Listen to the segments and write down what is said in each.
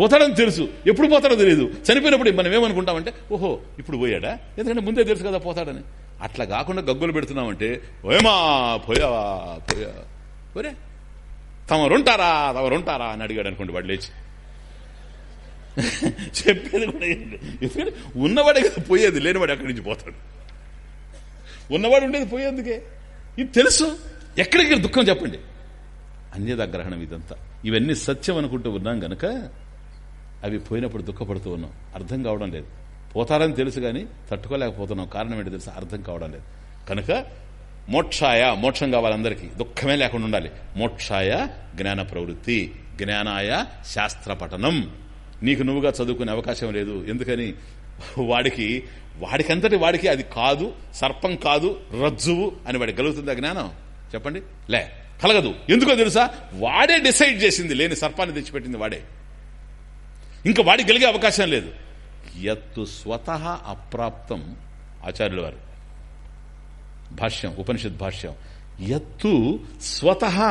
పోతాడని తెలుసు. ఎప్పుడు పోతాడో తెలియదు. చనిపోయినప్పుడు మనం ఏమనుకుంటామంటే ఓహో ఇప్పుడు పోయాడా? ఎందుకంటే ముందే తెలుసు కదా పోతాడని. అట్లా కాకుండా గగ్గులు పెడుతున్నామంటే ఓయమా పోయావా పోయా. ఒరే తమరుంటారా తమరుంటారా అని అడిగాడు అనుకోండి వాడు లేచి. చెప్పేది కూడా ఎందుకంటే ఉన్నవాడే కదా పోయేది లేనివాడు అక్కడి నుంచి పోతాడు? ఉన్నవాడు ఉండేది పోయేందుకే. ఇది తెలుసు. ఎక్కడికి దుఃఖం చెప్పండి. అన్యదాగ్రహణం ఇదంతా. ఇవన్నీ సత్యం అనుకుంటూ ఉన్నాం గనక అవి పోయినప్పుడు దుఃఖపడుతూ ఉన్నాం. అర్థం కావడం లేదు. పోతారని తెలుసు కానీ తట్టుకోలేకపోతున్నాం. కారణం ఏంటి తెలుసు? అర్థం కావడం లేదు. కనుక మోక్షాయ మోక్షం కావాలందరికీ దుఃఖమే లేకుండా ఉండాలి. మోక్షాయ జ్ఞాన ప్రవృత్తి జ్ఞానాయ శాస్త్ర పఠనం. నీకు నువ్వుగా చదువుకునే అవకాశం లేదు. ఎందుకని? వాడికి వాడికంతటి వాడికి అది కాదు సర్పం కాదు రజ్జువు అని వాడికి కలుగుతుంది ఆ జ్ఞానం? చెప్పండి. లే కలగదు. ఎందుకో తెలుసా? వాడే డిసైడ్ చేసింది. లేని సర్పాన్ని తెచ్చిపెట్టింది వాడే. ఇంకా వాడికి కలిగే అవకాశం లేదు. యత్తు స్వతహ అప్రాప్తం ఆచార్యుల వారు. భాష్యం ఉపనిషత్ భాష్యం. ఎత్తు స్వతహ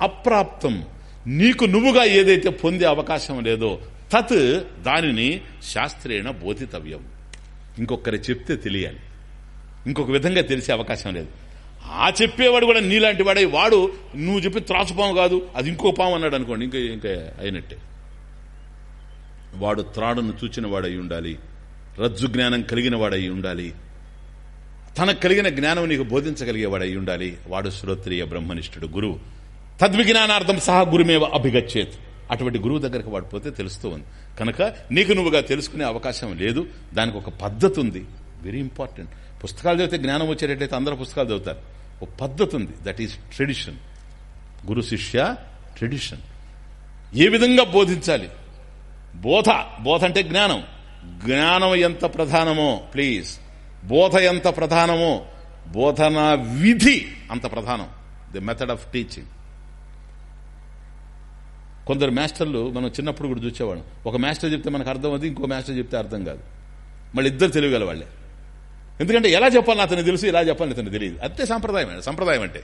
అప్రాప్తం. నీకు నువ్వుగా ఏదైతే పొందే అవకాశం లేదో తత్ దానిని శాస్త్రేణ బోధితవ్యం. ఇంకొకరి చెప్తే తెలియాలి. ఇంకొక విధంగా తెలిసే అవకాశం లేదు. ఆ చెప్పేవాడు కూడా నీలాంటి వాడే వాడు నువ్వు చెప్పి త్రాసుపాము కాదు అది ఇంకో పాము అన్నాడు అనుకోండి ఇంకా ఇంకా అయినట్టే. వాడు త్రాడును చూచిన వాడై ఉండాలి. రజ్జు జ్ఞానం కలిగిన వాడై ఉండాలి. తనకు కలిగిన జ్ఞానం నీకు బోధించగలిగేవాడై ఉండాలి. వాడు శ్రోత్రియ బ్రహ్మనిష్ఠుడు గురువు తద్విజ్ఞానార్థం సహా గురుమేవ అభిగచ్చేత్. అటువంటి గురువు దగ్గరకు వాడు పోతే తెలుస్తూ ఉంది. కనుక నీకు నువ్వుగా తెలుసుకునే అవకాశం లేదు. దానికి ఒక పద్ధతి ఉంది. వెరీ ఇంపార్టెంట్ పుస్తకాలు చదివితే జ్ఞానం వచ్చేటట్టయితే అందరూ పుస్తకాలు చదువుతారు. ఒక పద్ధతి ఉంది. దట్ ఈస్ ట్రెడిషన్ గురు శిష్య ట్రెడిషన్ ఏ విధంగా బోధించాలి? బోధ. బోధ అంటే జ్ఞానం. జ్ఞానం ఎంత ప్రధానమో ప్లీజ్ బోధ ఎంత ప్రధానమో బోధనా విధి అంత ప్రధానం. ది మెథడ్ ఆఫ్ టీచింగ్ కొందరు మాస్టర్లు మనం చిన్నప్పుడు కూడా చూసేవాళ్ళం. ఒక మాస్టర్ చెప్తే మనకు అర్థం అది ఇంకో మాస్టర్ చెప్తే అర్థం కాదు. మళ్ళీ ఇద్దరు తెలియగల వాళ్ళే. ఎందుకంటే ఎలా చెప్పాలని అతను తెలుసు ఎలా చెప్పాలని అతను తెలియదు. అంతే సాంప్రదాయం సంప్రదాయం అంటే.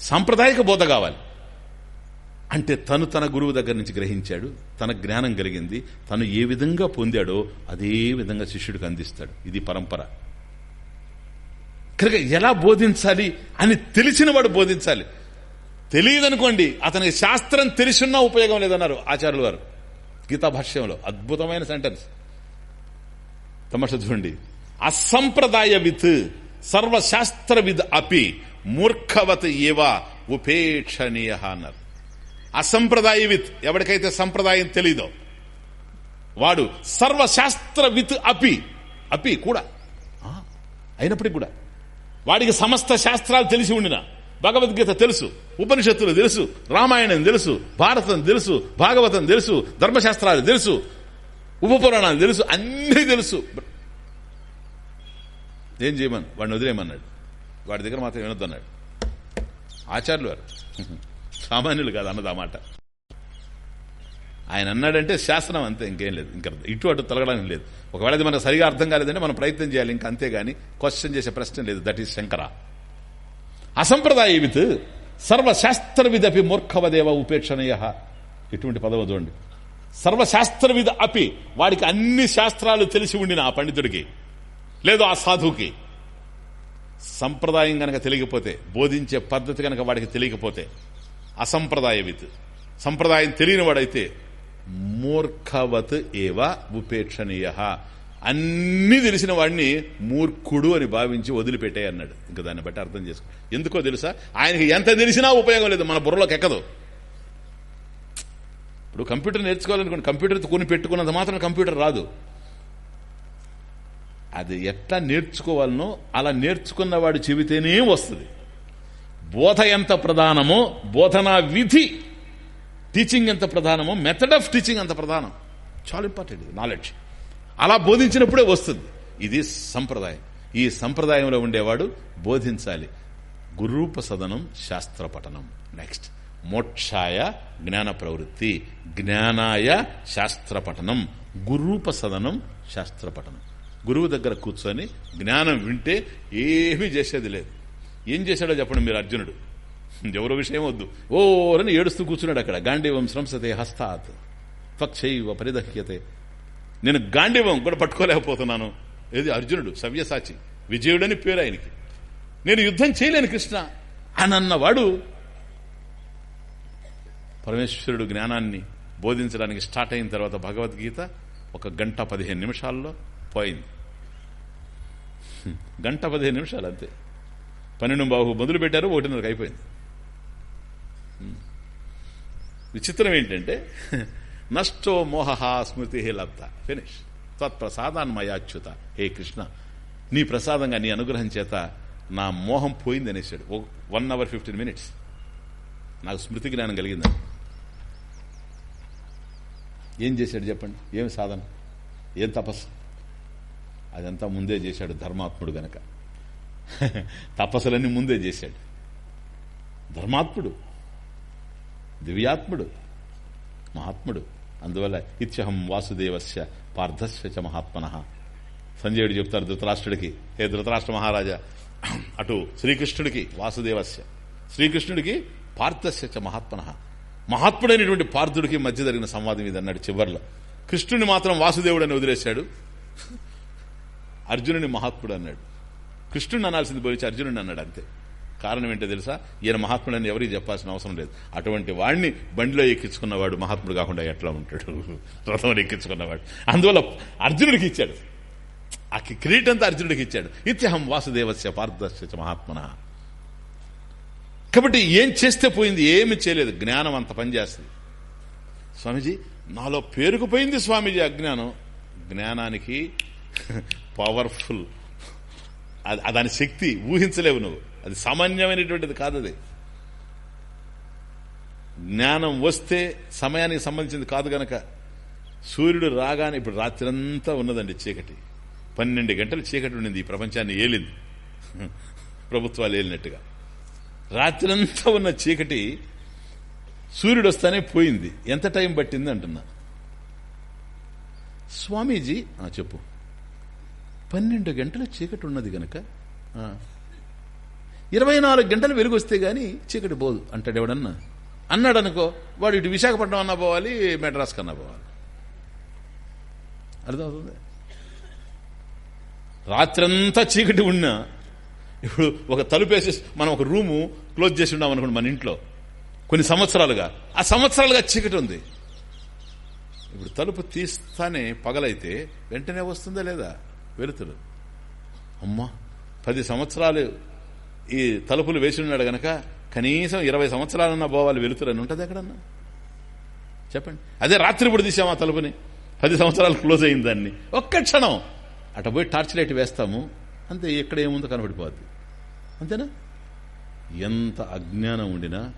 సాంప్రదాయక బోధ కావాలి. అంటే తను తన గురువు దగ్గర నుంచి గ్రహించాడు తన జ్ఞానం కలిగింది తను ఏ విధంగా పొందాడో అదే విధంగా శిష్యుడికి అందిస్తాడు. ఇది పరంపర. కనుక ఎలా బోధించాలి అని తెలిసిన వాడు బోధించాలి. తెలియదనుకోండి అతనికి శాస్త్రం తెలిసిన్నా ఉపయోగం లేదన్నారు ఆచార్యులు వారు గీతా భాష్యంలో అద్భుతమైన సెంటెన్స్ తమస చూడండి. అసంప్రదాయ విత్ సర్వశాస్త్రవిద్ అపి మూర్ఖవత్ ఏవా ఉపేక్షణీయ అన్నారు. అసంప్రదాయ విత్ ఎవరికైతే సంప్రదాయం తెలీదో. వాడు సర్వశాస్త్ర విత్ అపి. అపి కూడా. ఆ, అయినప్పటికి కూడా. వాడికి సమస్త శాస్త్రాలు తెలిసి ఉండిన. భగవద్గీత తెలుసు ఉపనిషత్తులు తెలుసు రామాయణం తెలుసు భారతం తెలుసు భాగవతం తెలుసు ధర్మశాస్త్రాలు తెలుసు ఉపపురాణాలు తెలుసు అన్నీ తెలుసు. ఏం చేయమని? వాడిని వదిలేయమన్నాడు. వాడి దగ్గర మాత్రం వినొద్దన్నాడు ఆచార్యులు వారు. సామాన్యులు కాదు అన్నది ఆయన అన్నాడంటే శాస్త్రం అంతే ఇంకేం లేదు. ఇంకా ఇటు అటు తొలగడానికి లేదు. ఒకవేళ అది మనకు సరిగా అర్థం కాలేదంటే మనం ప్రయత్నం చేయాలి ఇంకా అంతేగాని క్వశ్చన్ చేసే ప్రశ్న లేదు. That is Shankara. అసంప్రదాయ విత్ సర్వశాస్త్రవిద్ అపి మూర్ఖవదేవ ఉపేక్షణీయ. ఇటువంటి పదవ చూడండి. సర్వశాస్త్రవిద్ అపి వాడికి అన్ని శాస్త్రాలు తెలిసి ఉండిన ఆ పండితుడికి లేదు ఆ సాధువుకి. సంప్రదాయం గనక తెలియకపోతే బోధించే పద్ధతి గనక వాడికి తెలియకపోతే అసంప్రదాయవిత్. సంప్రదాయం తెలియని వాడైతే మూర్ఖవత్ ఏవ ఉపేక్షణీయ. అన్నీ తెలిసిన వాడిని మూర్ఖుడు అని భావించి వదిలిపెట్టే అన్నాడు. ఇంకా దాన్ని బట్టి అర్థం చేసుకో. ఎందుకో తెలుసా? ఆయనకి ఎంత తెలిసినా ఉపయోగం లేదు. మన బుర్రలోకి ఎక్కదు. ఇప్పుడు కంప్యూటర్ నేర్చుకోవాలనుకోండి. కంప్యూటర్ కొని పెట్టుకున్నంత మాత్రం కంప్యూటర్ రాదు. అది ఎట్లా నేర్చుకోవాలనో అలా నేర్చుకున్నవాడు చెబితేనే వస్తుంది. బోధ ఎంత ప్రధానమో బోధనా విధి టీచింగ్ ఎంత ప్రధానమో మెథడ్ ఆఫ్ టీచింగ్ అంత ప్రధానం. చాలా ఇంపార్టెంట్ ఇది నాలెడ్జ్ అలా బోధించినప్పుడే వస్తుంది. ఇది సంప్రదాయం. ఈ సంప్రదాయంలో ఉండేవాడు బోధించాలి. గురూప సదనం శాస్త్ర పఠనం నెక్స్ట్ మోక్షాయ జ్ఞాన ప్రవృత్తి. జ్ఞానాయ శాస్త్ర పఠనం గురూప సదనం శాస్త్ర పఠనం గురువు దగ్గర కూర్చొని జ్ఞానం వింటే ఏమీ చేసేది లేదు. ఏం చేశాడో చెప్పండి మీరు అర్జునుడు. ఎవరో విషయం వద్దు. ఓరని ఏడుస్తూ కూర్చున్నాడు అక్కడ. గాంధీవం వంశంసతే హస్తాత్. త్వక్షైవ పరిదహ్యతే. నేను గాంధీవం కూడా పట్టుకోలేకపోతున్నాను. ఏది అర్జునుడు సవ్యసాచి. విజయుడని పేరు ఆయనకి. నేను యుద్ధం చేయలేను కృష్ణ. అని అన్నవాడు పరమేశ్వరుడు జ్ఞానాన్ని బోధించడానికి స్టార్ట్ అయిన తర్వాత భగవద్గీత ఒక గంట పదిహేను నిమిషాల్లో పోయింది. గంట పదిహేను నిమిషాలు అంతే. పన్నెండు బాబు మొదలు పెట్టారు ఒకటిన్నరకు అయిపోయింది. విచిత్రం ఏంటంటే నష్టో మోహ స్మృతి లబ్ధ. ఫినిష్ తత్ప్రసాదాన్మయాచ్యుత. హే కృష్ణ నీ ప్రసాదంగా నీ అనుగ్రహం చేత నా మోహం పోయింది అనేసాడు వన్ అవర్ ఫిఫ్టీన్ మినిట్స్ నాకు స్మృతి జ్ఞానం కలిగింది? ఏం చేశాడు చెప్పండి? ఏం సాధన? ఏం తపస్సు? అదంతా ముందే చేశాడు ధర్మాత్ముడు గనక. తపస్సులన్నీ ముందే చేశాడు. ధర్మాత్ముడు దివ్యాత్ముడు మహాత్ముడు. అందువల్ల ఇత్యహం వాసుదేవస్య పార్థస్య చ మహాత్మన. సంజయుడు చెప్తారు ధృతరాష్ట్రుడికి హే ధృతరాష్ట్ర మహారాజా అటు శ్రీకృష్ణుడికి వాసుదేవస్య శ్రీకృష్ణుడికి పార్థస్య చ మహాత్మన. మహాత్ముడైనటువంటి పార్థుడికి మధ్య జరిగిన సంవాదం ఇది అన్నాడు చివర్లో. కృష్ణుని మాత్రం వాసుదేవుడని వదిలేశాడు. అర్జునుని మహాత్ముడు అన్నాడు. కృష్ణుడు అనాల్సింది పోయి అర్జునుడిని అన్నాడు అంతే. కారణం ఏంటో తెలుసా? ఈయన మహాత్ముడని ఎవరికి చెప్పాల్సిన అవసరం లేదు. అటువంటి వాడిని బండిలో ఎక్కించుకున్నవాడు మహాత్ముడు కాకుండా ఎట్లా ఉంటాడు? రథంలో ఎక్కించుకున్నవాడు. అందువల్ల అర్జునుడికి ఇచ్చాడు. ఆ కిరీటంతా అర్జునుడికి ఇచ్చాడు. ఇత్యహం వాసుదేవస్య పార్థస్య మహాత్మన. కాబట్టి ఏం చేస్తే పోయింది? ఏమి చేయలేదు. జ్ఞానం అంత పనిచేస్తుంది. స్వామీజీ నాలో పేరుకుపోయింది స్వామీజీ అజ్ఞానం. జ్ఞానానికి పవర్ఫుల్ దాని శక్తి ఊహించలేవు నువ్వు. అది సామాన్యమైనటువంటిది కాదు అది. జ్ఞానం వస్తే సమయానికి సంబంధించింది కాదు గనక సూర్యుడు రాగానే ఇప్పుడు రాత్రంతా ఉన్నదండి చీకటి. పన్నెండు గంటలు చీకటి ఉండింది ఈ ప్రపంచాన్ని ఏలింది. ప్రభుత్వాలు ఏలినట్టుగా. రాత్రంతా ఉన్న చీకటి సూర్యుడు వస్తానే పోయింది. ఎంత టైం పట్టింది అంటున్నా. స్వామీజీ ఆ, చెప్పు. పన్నెండు గంటల చీకటి ఉన్నది గనక ఇరవై నాలుగు గంటలు వెలుగు వస్తే గాని చీకటి పోదు అంటాడు ఎవడన్నా. అన్నాడు అనుకో వాడు ఇటు విశాఖపట్నం అన్నా పోవాలి మెడ్రాస్ కన్నా పోవాలి. అర్థమవుతుంది? రాత్రంతా చీకటి ఉన్నా ఇప్పుడు ఒక తలుపు వేసేసి మనం ఒక రూము క్లోజ్ చేసి ఉన్నాం అనుకోండి మన ఇంట్లో కొన్ని సంవత్సరాలుగా. ఆ సంవత్సరాలుగా చీకటి ఉంది. ఇప్పుడు తలుపు తీస్తానే పగలైతే వెంటనే వస్తుందా లేదా? వెలుతురు అమ్మా పది సంవత్సరాలు ఈ తలుపులు వేసి ఉన్నాడు గనక కనీసం ఇరవై సంవత్సరాలన్నా పోవాలి వెలుతురని ఉంటుంది ఎక్కడన్నా? చెప్పండి. అదే రాత్రిపూడి తీసాము ఆ తలుపుని. పది సంవత్సరాలు క్లోజ్ అయింది దాన్ని. ఒక్క క్షణం. అటు పోయి టార్చ్ లైట్ వేస్తాము. అంతే ఎక్కడ ఏముందో కనబడిపోద్ది. అంతేనా? ఎంత అజ్ఞానం ఉండినా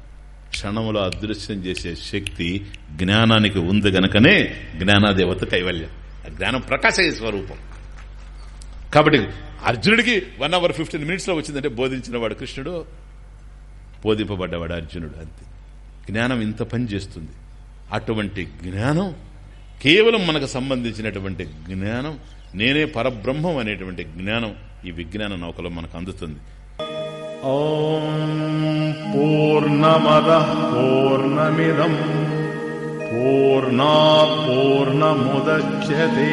క్షణములో అదృశ్యం చేసే శక్తి జ్ఞానానికి ఉంది గనకనే జ్ఞానాదేవత కైవల్యం. ఆ జ్ఞానం ప్రకాశ స్వరూపం. కాబట్టి అర్జునుడికి వన్ అవర్ ఫిఫ్టీన్ మినిట్స్లో వచ్చిందంటే బోధించినవాడు కృష్ణుడు బోధింపబడ్డవాడు అర్జునుడు అంతే. జ్ఞానం ఇంత పని చేస్తుంది. అటువంటి జ్ఞానం కేవలం మనకు సంబంధించినటువంటి జ్ఞానం నేనే పరబ్రహ్మం అనేటువంటి జ్ఞానం ఈ విజ్ఞాన నౌకలో మనకు అందుతుంది. పూర్ణమద పూర్ణమిదం పూర్ణా పూర్ణముద్యతే.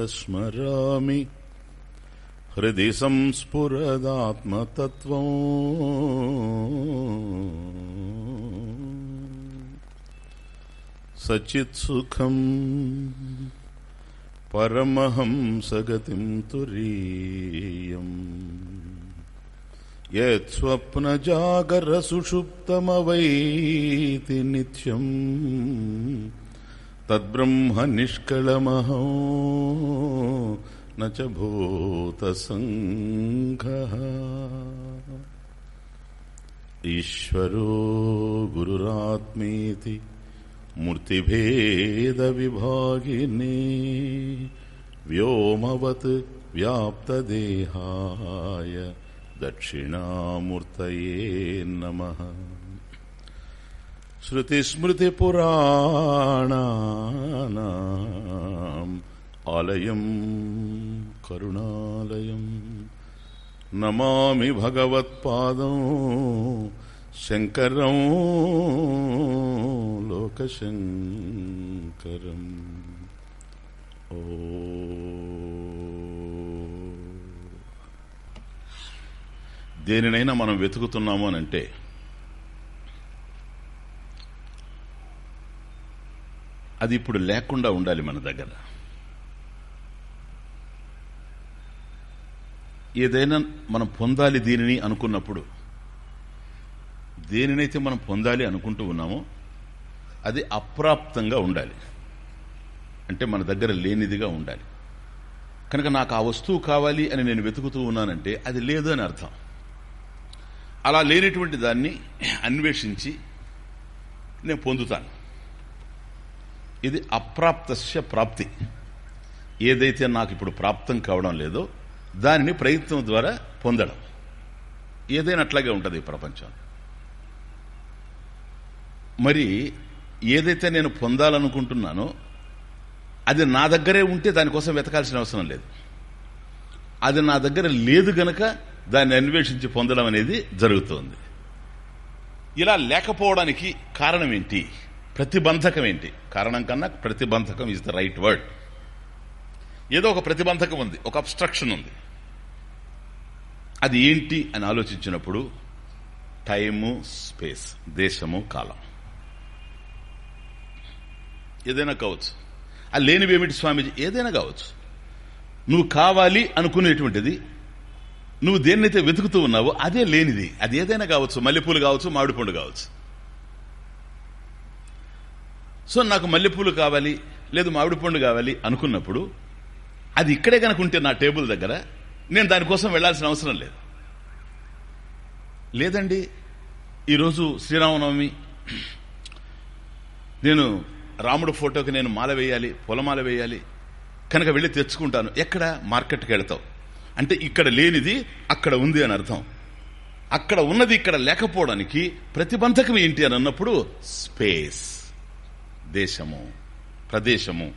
ప్రాతస్మరామి హృది సంస్ఫురదాత్మతత్వం సచిత్సుఖం పరమహంసగతిం తురీయం యత్స్వప్నజాగరసుషుప్తమవైతి నిత్యం తద్బ్రహ్మ నిష్కళమహో నచ ఈశ్వరో గురురాత్మేతి మూర్తిభేద విభాగిని వ్యోమవత్ వ్యాప్తదేహాయ దక్షిణామూర్తయే నమ. श्रुतिस्मृतिपुराणानाम् आलयम् करुणालयम् नमामि भगवत्पादम् शङ्करम् लोकशङ्करम् ओ దేనినైనా మనం వెతుకుతున్నాము అని అంటే అది ఇప్పుడు లేకుండా ఉండాలి మన దగ్గర. ఏదైనా మనం పొందాలి దీనిని అనుకున్నప్పుడు దేనినైతే మనం పొందాలి అనుకుంటూ ఉన్నామో అది అప్రాప్తంగా ఉండాలి. అంటే మన దగ్గర లేనిదిగా ఉండాలి. కనుక నాకు ఆ వస్తువు కావాలి అని నేను వెతుకుతూ ఉన్నానంటే అది లేదు అని అర్థం. అలా లేనటువంటి దాన్ని అన్వేషించి నేను పొందుతాను. ఇది అప్రాప్తస్య ప్రాప్తి. ఏదైతే నాకు ఇప్పుడు ప్రాప్తం కావడం లేదో దానిని ప్రయత్నం ద్వారా పొందడం. ఏదైనా అట్లాగే ఉంటుంది ఈ ప్రపంచం. మరి ఏదైతే నేను పొందాలనుకుంటున్నానో అది నా దగ్గరే ఉంటే దానికోసం వెతకాల్సిన అవసరం లేదు. అది నా దగ్గర లేదు గనక దాన్ని అన్వేషించి పొందడం అనేది జరుగుతోంది. ఇలా లేకపోవడానికి కారణం ఏంటి? ప్రతిబంధకం ఏంటి? కారణం కన్నా ప్రతిబంధకం ఇస్ ద రైట్ వర్డ్ ఏదో ఒక ప్రతిబంధకం ఉంది ఒక అబ్స్ట్రక్షన్ ఉంది. అది ఏంటి అని ఆలోచించినప్పుడు టైము స్పేస్ దేశము కాలం. ఏదైనా కావచ్చు. ఆ లేనివేమిటి స్వామీజీ? ఏదైనా కావచ్చు. నువ్వు కావాలి అనుకునేటువంటిది నువ్వు దేన్నైతే వెతుకుతూ ఉన్నావో అదే లేనిది. అది ఏదైనా కావచ్చు. మల్లెపూలు కావచ్చు మామిడి పండు కావచ్చు. సో నాకు మల్లెపూలు కావాలి లేదు మామిడి పండు కావాలి అనుకున్నప్పుడు అది ఇక్కడే కనుక ఉంటే నా టేబుల్ దగ్గర నేను దానికోసం వెళ్ళాల్సిన అవసరం లేదు. లేదండి ఈరోజు శ్రీరామనవమి. నేను రాముడు ఫోటోకి నేను మాల వేయాలి పొలమాల వేయాలి కనుక వెళ్ళి తెచ్చుకుంటాను. ఎక్కడ? మార్కెట్కి వెళతావు. అంటే ఇక్కడ లేనిది అక్కడ ఉంది అని అర్థం. అక్కడ ఉన్నది ఇక్కడ లేకపోవడానికి ప్రతిబంధకం ఏంటి అని అన్నప్పుడు స్పేస్. దేశము ప్రదేశము.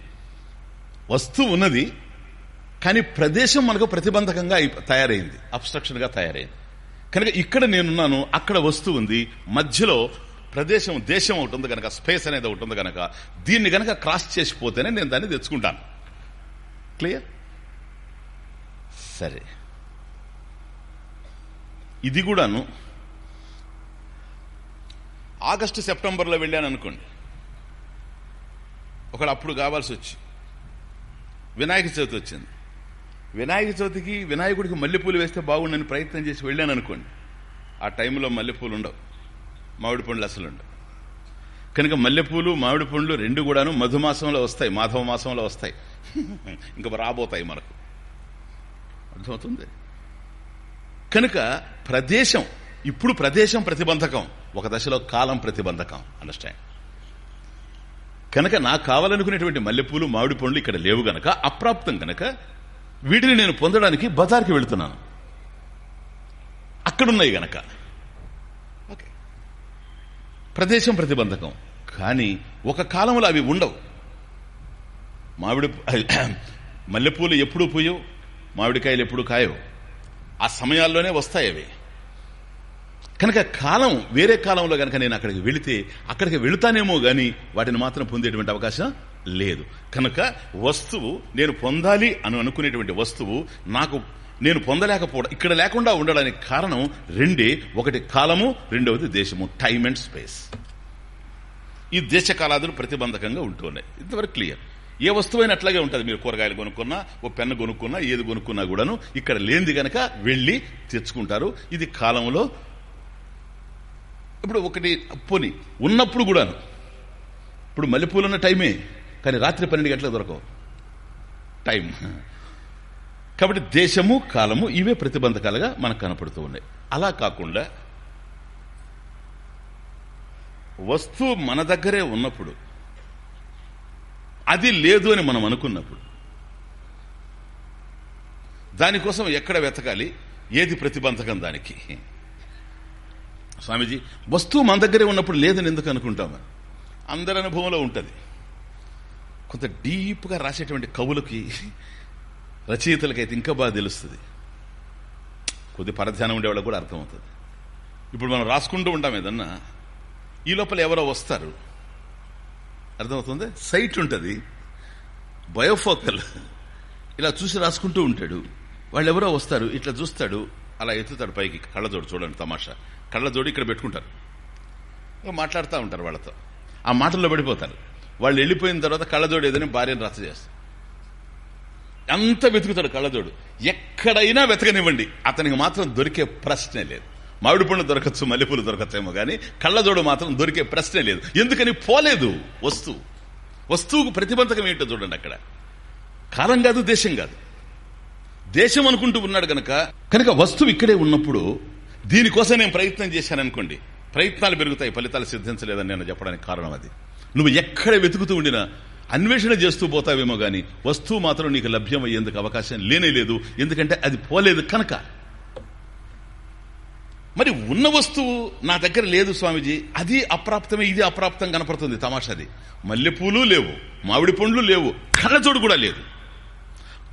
వస్తువు ఉన్నది కానీ ప్రదేశం మనకు ప్రతిబంధకంగా తయారైంది అబ్స్ట్రక్షన్గా తయారైంది. కనుక ఇక్కడ నేనున్నాను అక్కడ వస్తువు ఉంది మధ్యలో ప్రదేశం దేశం ఒకటి ఉంది కనుక స్పేస్ అనేది ఒకటి ఉంది కనుక దీన్ని కనుక క్రాస్ చేసిపోతేనే నేను దాన్ని తెచ్చుకుంటాను. క్లియర్? సరే. ఇది కూడాను ఆగస్టు సెప్టెంబర్లో వెళ్ళాను అనుకోండి. ఒకడు అప్పుడు కావాల్సి వచ్చి. వినాయక చవితి వచ్చింది. వినాయక చవితికి వినాయకుడికి మల్లెపూలు వేస్తే బాగుండని ప్రయత్నం చేసి వెళ్ళాను అనుకోండి ఆ టైంలో మల్లెపూలు ఉండవు. మామిడి పండ్లు అసలు ఉండవు. కనుక మల్లెపూలు మామిడి పండ్లు రెండు కూడాను మధుమాసంలో వస్తాయి మాధవ మాసంలో వస్తాయి. ఇంకా రాబోతాయి మనకు. అర్థమవుతుంది? కనుక ప్రదేశం ఇప్పుడు ప్రదేశం ప్రతిబంధకం ఒక దశలో కాలం ప్రతిబంధకం అండర్స్టాండ్ కనుక నాకు కావాలనుకునేటువంటి మల్లెపూలు మామిడి పండ్లు ఇక్కడ లేవు గనక అప్రాప్తం గనక వీటిని నేను పొందడానికి బజార్కి వెళుతున్నాను. అక్కడున్నాయి గనక. ఓకే. ప్రదేశం ప్రతిబంధకం. కానీ ఒక కాలంలో అవి ఉండవు. మామిడి మల్లెపూలు ఎప్పుడు పూయవు మామిడికాయలు ఎప్పుడు కాయవు. ఆ సమయాల్లోనే వస్తాయి అవి. కనుక కాలం వేరే కాలంలో కనుక నేను అక్కడికి వెళితే అక్కడికి వెళుతానేమో గాని వాటిని మాత్రం పొందేటువంటి అవకాశం లేదు. కనుక వస్తువు నేను పొందాలి అని అనుకునేటువంటి వస్తువు నాకు నేను పొందలేకపోవడం ఇక్కడ లేకుండా ఉండడానికి కారణం రెండే. ఒకటి కాలము రెండవది దేశము టైమ్ అండ్ స్పేస్ ఈ దేశ కాలాదులు ప్రతిబంధకంగా ఉంటున్నాయి ఇంతవరకు క్లియర్ ఏ వస్తువైనా అట్లాగే ఉంటుంది. మీరు కూరగాయలు కొనుక్కున్నా ఓ పెన్ను కొనుక్కున్నా ఏది కొనుక్కున్నా కూడాను ఇక్కడ లేనిది గనక వెళ్ళి తెచ్చుకుంటారు. ఇది కాలంలో ఇప్పుడు ఒకటి పోని ఉన్నప్పుడు కూడాను. ఇప్పుడు మల్లెపూలు ఉన్న టైమే కానీ రాత్రి పన్నెండు గంటలకు దొరకవు. టైం కాబట్టి దేశము కాలము ఇవే ప్రతిబంధకాలుగా మనకు కనపడుతూ ఉన్నాయి. అలా కాకుండా వస్తువు మన దగ్గరే ఉన్నప్పుడు అది లేదు అని మనం అనుకున్నప్పుడు దానికోసం ఎక్కడ వెతకాలి? ఏది ప్రతిబంధకం దానికి? స్వామీజీ వస్తువు మన దగ్గరే ఉన్నప్పుడు లేదని ఎందుకు అనుకుంటాము అందరి అనుభవంలో ఉంటుంది. కొంత డీప్గా రాసేటువంటి కవులకి రచయితలకైతే ఇంకా బాగా తెలుస్తుంది. కొద్ది పరధ్యానం ఉండేవాళ్ళకి కూడా అర్థమవుతుంది. ఇప్పుడు మనం రాసుకుంటూ ఉంటాం ఏదన్నా ఈ లోపల ఎవరో వస్తారు. అర్థమవుతుంది? సైట్ ఉంటుంది. బయోఫోకల్. ఇలా చూసి రాసుకుంటూ ఉంటాడు. వాళ్ళు ఎవరో వస్తారు ఇట్లా చూస్తాడు. అలా ఎత్తుతాడు పైకి కళ్ళజోడు చూడండి తమాషా. కళ్ళజోడు ఇక్కడ పెట్టుకుంటారు. మాట్లాడుతూ ఉంటారు వాళ్ళతో. ఆ మాటల్లో పడిపోతారు. వాళ్ళు వెళ్ళిపోయిన తర్వాత కళ్ళజోడు ఏదైనా భార్యను రచ్చ చేస్తారు. అంత వెతుకుతాడు కళ్ళజోడు. ఎక్కడైనా వెతకనివ్వండి. అతనికి మాత్రం దొరికే ప్రశ్నే లేదు. మామిడి పండు దొరకచ్చు మల్లెపూలు దొరకచ్చేమో కానీ కళ్ళజోడు మాత్రం దొరికే ప్రశ్నే లేదు. ఎందుకని పోలేదు? వస్తువు. వస్తువుకు ప్రతిబంధకం ఏంటో చూడండి అక్కడ. కాలం కాదు దేశం కాదు. దేశం అనుకుంటూ ఉన్నాడు కనుక కనుక వస్తువు ఇక్కడే ఉన్నప్పుడు దీనికోసం నేను ప్రయత్నం చేశాను అనుకోండి ప్రయత్నాలు పెరుగుతాయి ఫలితాలు సిద్ధించలేదని నేను చెప్పడానికి కారణం అది. నువ్వు ఎక్కడ వెతుకుతూ ఉండినా అన్వేషణ చేస్తూ పోతావేమో గాని వస్తువు మాత్రం నీకు లభ్యం అయ్యేందుకు అవకాశం లేనే లేదు ఎందుకంటే అది పోలేదు కనుక. మరి ఉన్న వస్తువు నా దగ్గర లేదు స్వామీజీ అది అప్రాప్తమే ఇది అప్రాప్తం కనపడుతుంది తమాషాది. మల్లెపూలు లేవు మామిడి పండ్లు లేవు కళ్ళజోడు కూడా లేదు.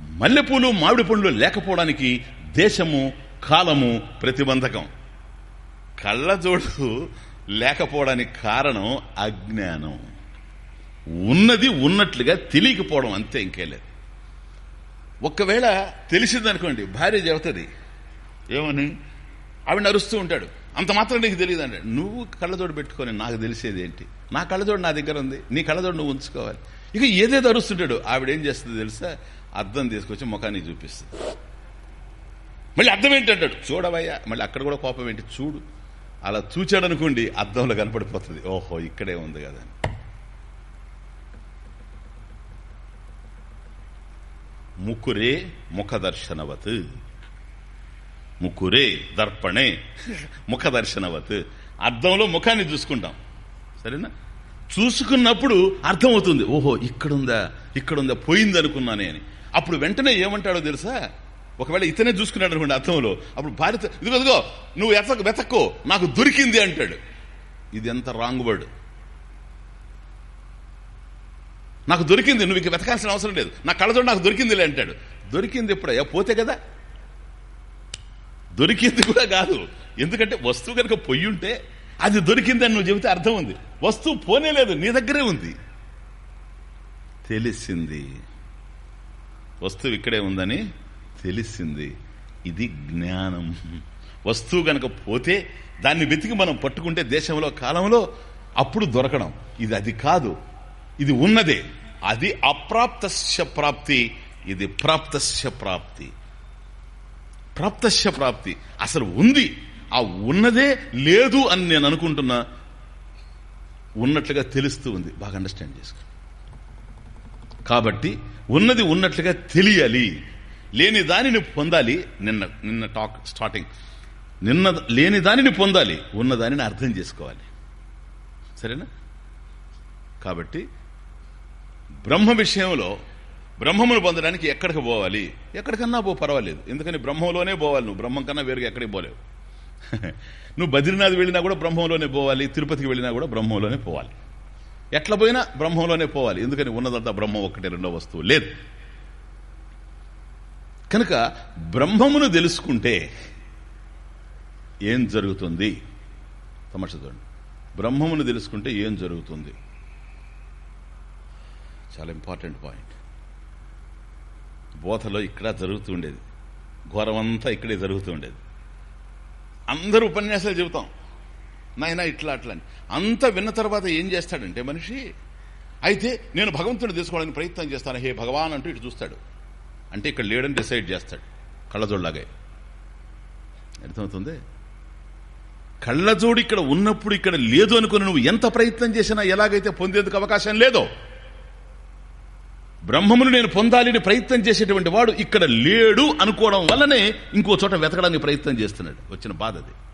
మల్లెపూలు మామిడి పండ్లు లేకపోవడానికి దేశము కాలము ప్రతిబంధకం. కళ్ళజోడు లేకపోవడానికి కారణం అజ్ఞానం. ఉన్నది ఉన్నట్లుగా తెలియకపోవడం అంతే ఇంకే లేదు. ఒక్కవేళ తెలిసిందనుకోండి భార్య చెబుతుంది ఏమని? ఆవిడ అరుస్తూ ఉంటాడు. అంత మాత్రం నీకు తెలియదు అంటే నువ్వు కళ్ళజోడు పెట్టుకొని నాకు తెలిసేది ఏంటి? నా కళ్ళజోడు నా దగ్గర ఉంది. నీ కళ్ళజోడు నువ్వు ఉంచుకోవాలి. ఇక ఏదేదో అరుస్తుంటాడు. ఆవిడ ఏం చేస్తుంది తెలుసా? అద్దం తీసుకొచ్చి ముఖానికి చూపిస్తుంది. మళ్ళీ అర్థం ఏంటి అంటాడు? చూడవయ్యా మళ్ళీ అక్కడ కూడా కోపం ఏంటి? చూడు. అలా చూచాడనుకోండి అద్దంలో కనపడిపోతుంది. ఓహో ఇక్కడే ఉంది కదా. ముకురే ముఖదర్శనవత్. ముకురే దర్పణే ముఖదర్శనవత్. అద్దంలో ముఖాన్ని చూసుకుంటాం. సరేనా? చూసుకున్నప్పుడు అర్థమవుతుంది. ఓహో ఇక్కడుందా ఇక్కడుందా పోయింది అనుకున్నానే అని. అప్పుడు వెంటనే ఏమంటాడో తెలుసా? ఒకవేళ ఇతనే చూసుకున్నాడు అనుకోండి అర్థంలో. అప్పుడు భార్య ఇదిగో నువ్వు వెతకు వెతక్కో నాకు దొరికింది అంటాడు. ఇది ఎంత రాంగ్ వర్డ్ నాకు దొరికింది నువ్వు ఇక వెతకాల్సిన అవసరం లేదు. నా కళ్ళతో నాకు దొరికిందిలే అంటాడు. దొరికింది ఎప్పుడయ్యా పోతే కదా? దొరికింది కూడా కాదు. ఎందుకంటే వస్తువు కనుక పొయ్యి ఉంటే అది దొరికింది అని నువ్వు చెబితే అర్థం ఉంది. వస్తువు పోనే లేదు నీ దగ్గరే ఉంది. తెలిసింది. వస్తువు ఇక్కడే ఉందని తెలిసింది. ఇది జ్ఞానం. వస్తువు గనక పోతే దాన్ని వెతికి మనం పట్టుకుంటే దేశంలో కాలంలో అప్పుడు దొరకడం. ఇది అది కాదు. ఇది ఉన్నదే. అది అప్రాప్తస్య ప్రాప్తి. ఇది ప్రాప్తస్య ప్రాప్తి. ప్రాప్తస్య ప్రాప్తి. అసలు ఉంది. ఆ ఉన్నదే లేదు అని నేను అనుకుంటున్నా. ఉన్నట్లుగా తెలుస్తూ ఉంది. బాగా అండర్స్టాండ్ చేసుకో. కాబట్టి ఉన్నది ఉన్నట్లుగా తెలియాలి. లేని దానిని పొందాలి. నిన్న నిన్న టాక్ స్టార్టింగ్ నిన్న లేని దానిని పొందాలి. ఉన్న దానిని అర్థం చేసుకోవాలి. సరేనా? కాబట్టి బ్రహ్మ విషయంలో బ్రహ్మమును పొందడానికి ఎక్కడికి పోవాలి? ఎక్కడికన్నా పో పర్వాలేదు. ఎందుకని బ్రహ్మంలోనే పోవాలి నువ్వు. బ్రహ్మం కన్నా వేరుగా ఎక్కడికి పోలేవు. నువ్వు బద్రీనాథ్ వెళ్ళినా కూడా బ్రహ్మంలోనే పోవాలి. తిరుపతికి వెళ్ళినా కూడా బ్రహ్మంలోనే పోవాలి. ఎట్లా పోయినా బ్రహ్మంలోనే పోవాలి. ఎందుకని ఉన్నదంతా బ్రహ్మం ఒక్కటే రెండో వస్తువు లేదు. కనుక బ్రహ్మమును తెలుసుకుంటే ఏం జరుగుతుంది? తమాష చూడండి. బ్రహ్మమును తెలుసుకుంటే ఏం జరుగుతుంది? చాలా ఇంపార్టెంట్ పాయింట్. బోధలో ఇక్కడ జరుగుతూ ఉండేది. ఘోరమంతా ఇక్కడే జరుగుతూ ఉండేది. అందరూ ఉపన్యాసాలు చెబుతాం. నాయన ఇట్లా అట్లా అని. అంత విన్న తర్వాత ఏం చేస్తాడంటే మనిషి అయితే నేను భగవంతుని తీసుకోవడానికి ప్రయత్నం చేస్తాను. హే భగవాన్ అంటూ ఇటు చూస్తాడు. అంటే ఇక్కడ లేడని డిసైడ్ చేస్తాడు. కళ్ళజోళ్ళలాగే. అర్థమవుతుంది? కళ్ళజోడు ఇక్కడ ఉన్నప్పుడు ఇక్కడ లేదు అనుకుని నువ్వు ఎంత ప్రయత్నం చేసినా ఎలాగైతే పొందేందుకు అవకాశం లేదో బ్రహ్మమును నేను పొందాలని ప్రయత్నం చేసేటువంటి వాడు ఇక్కడ లేడు అనుకోవడం వల్లనే ఇంకో చోట వెతకడానికి ప్రయత్నం చేస్తున్నాడు. వచ్చిన బాధ అది.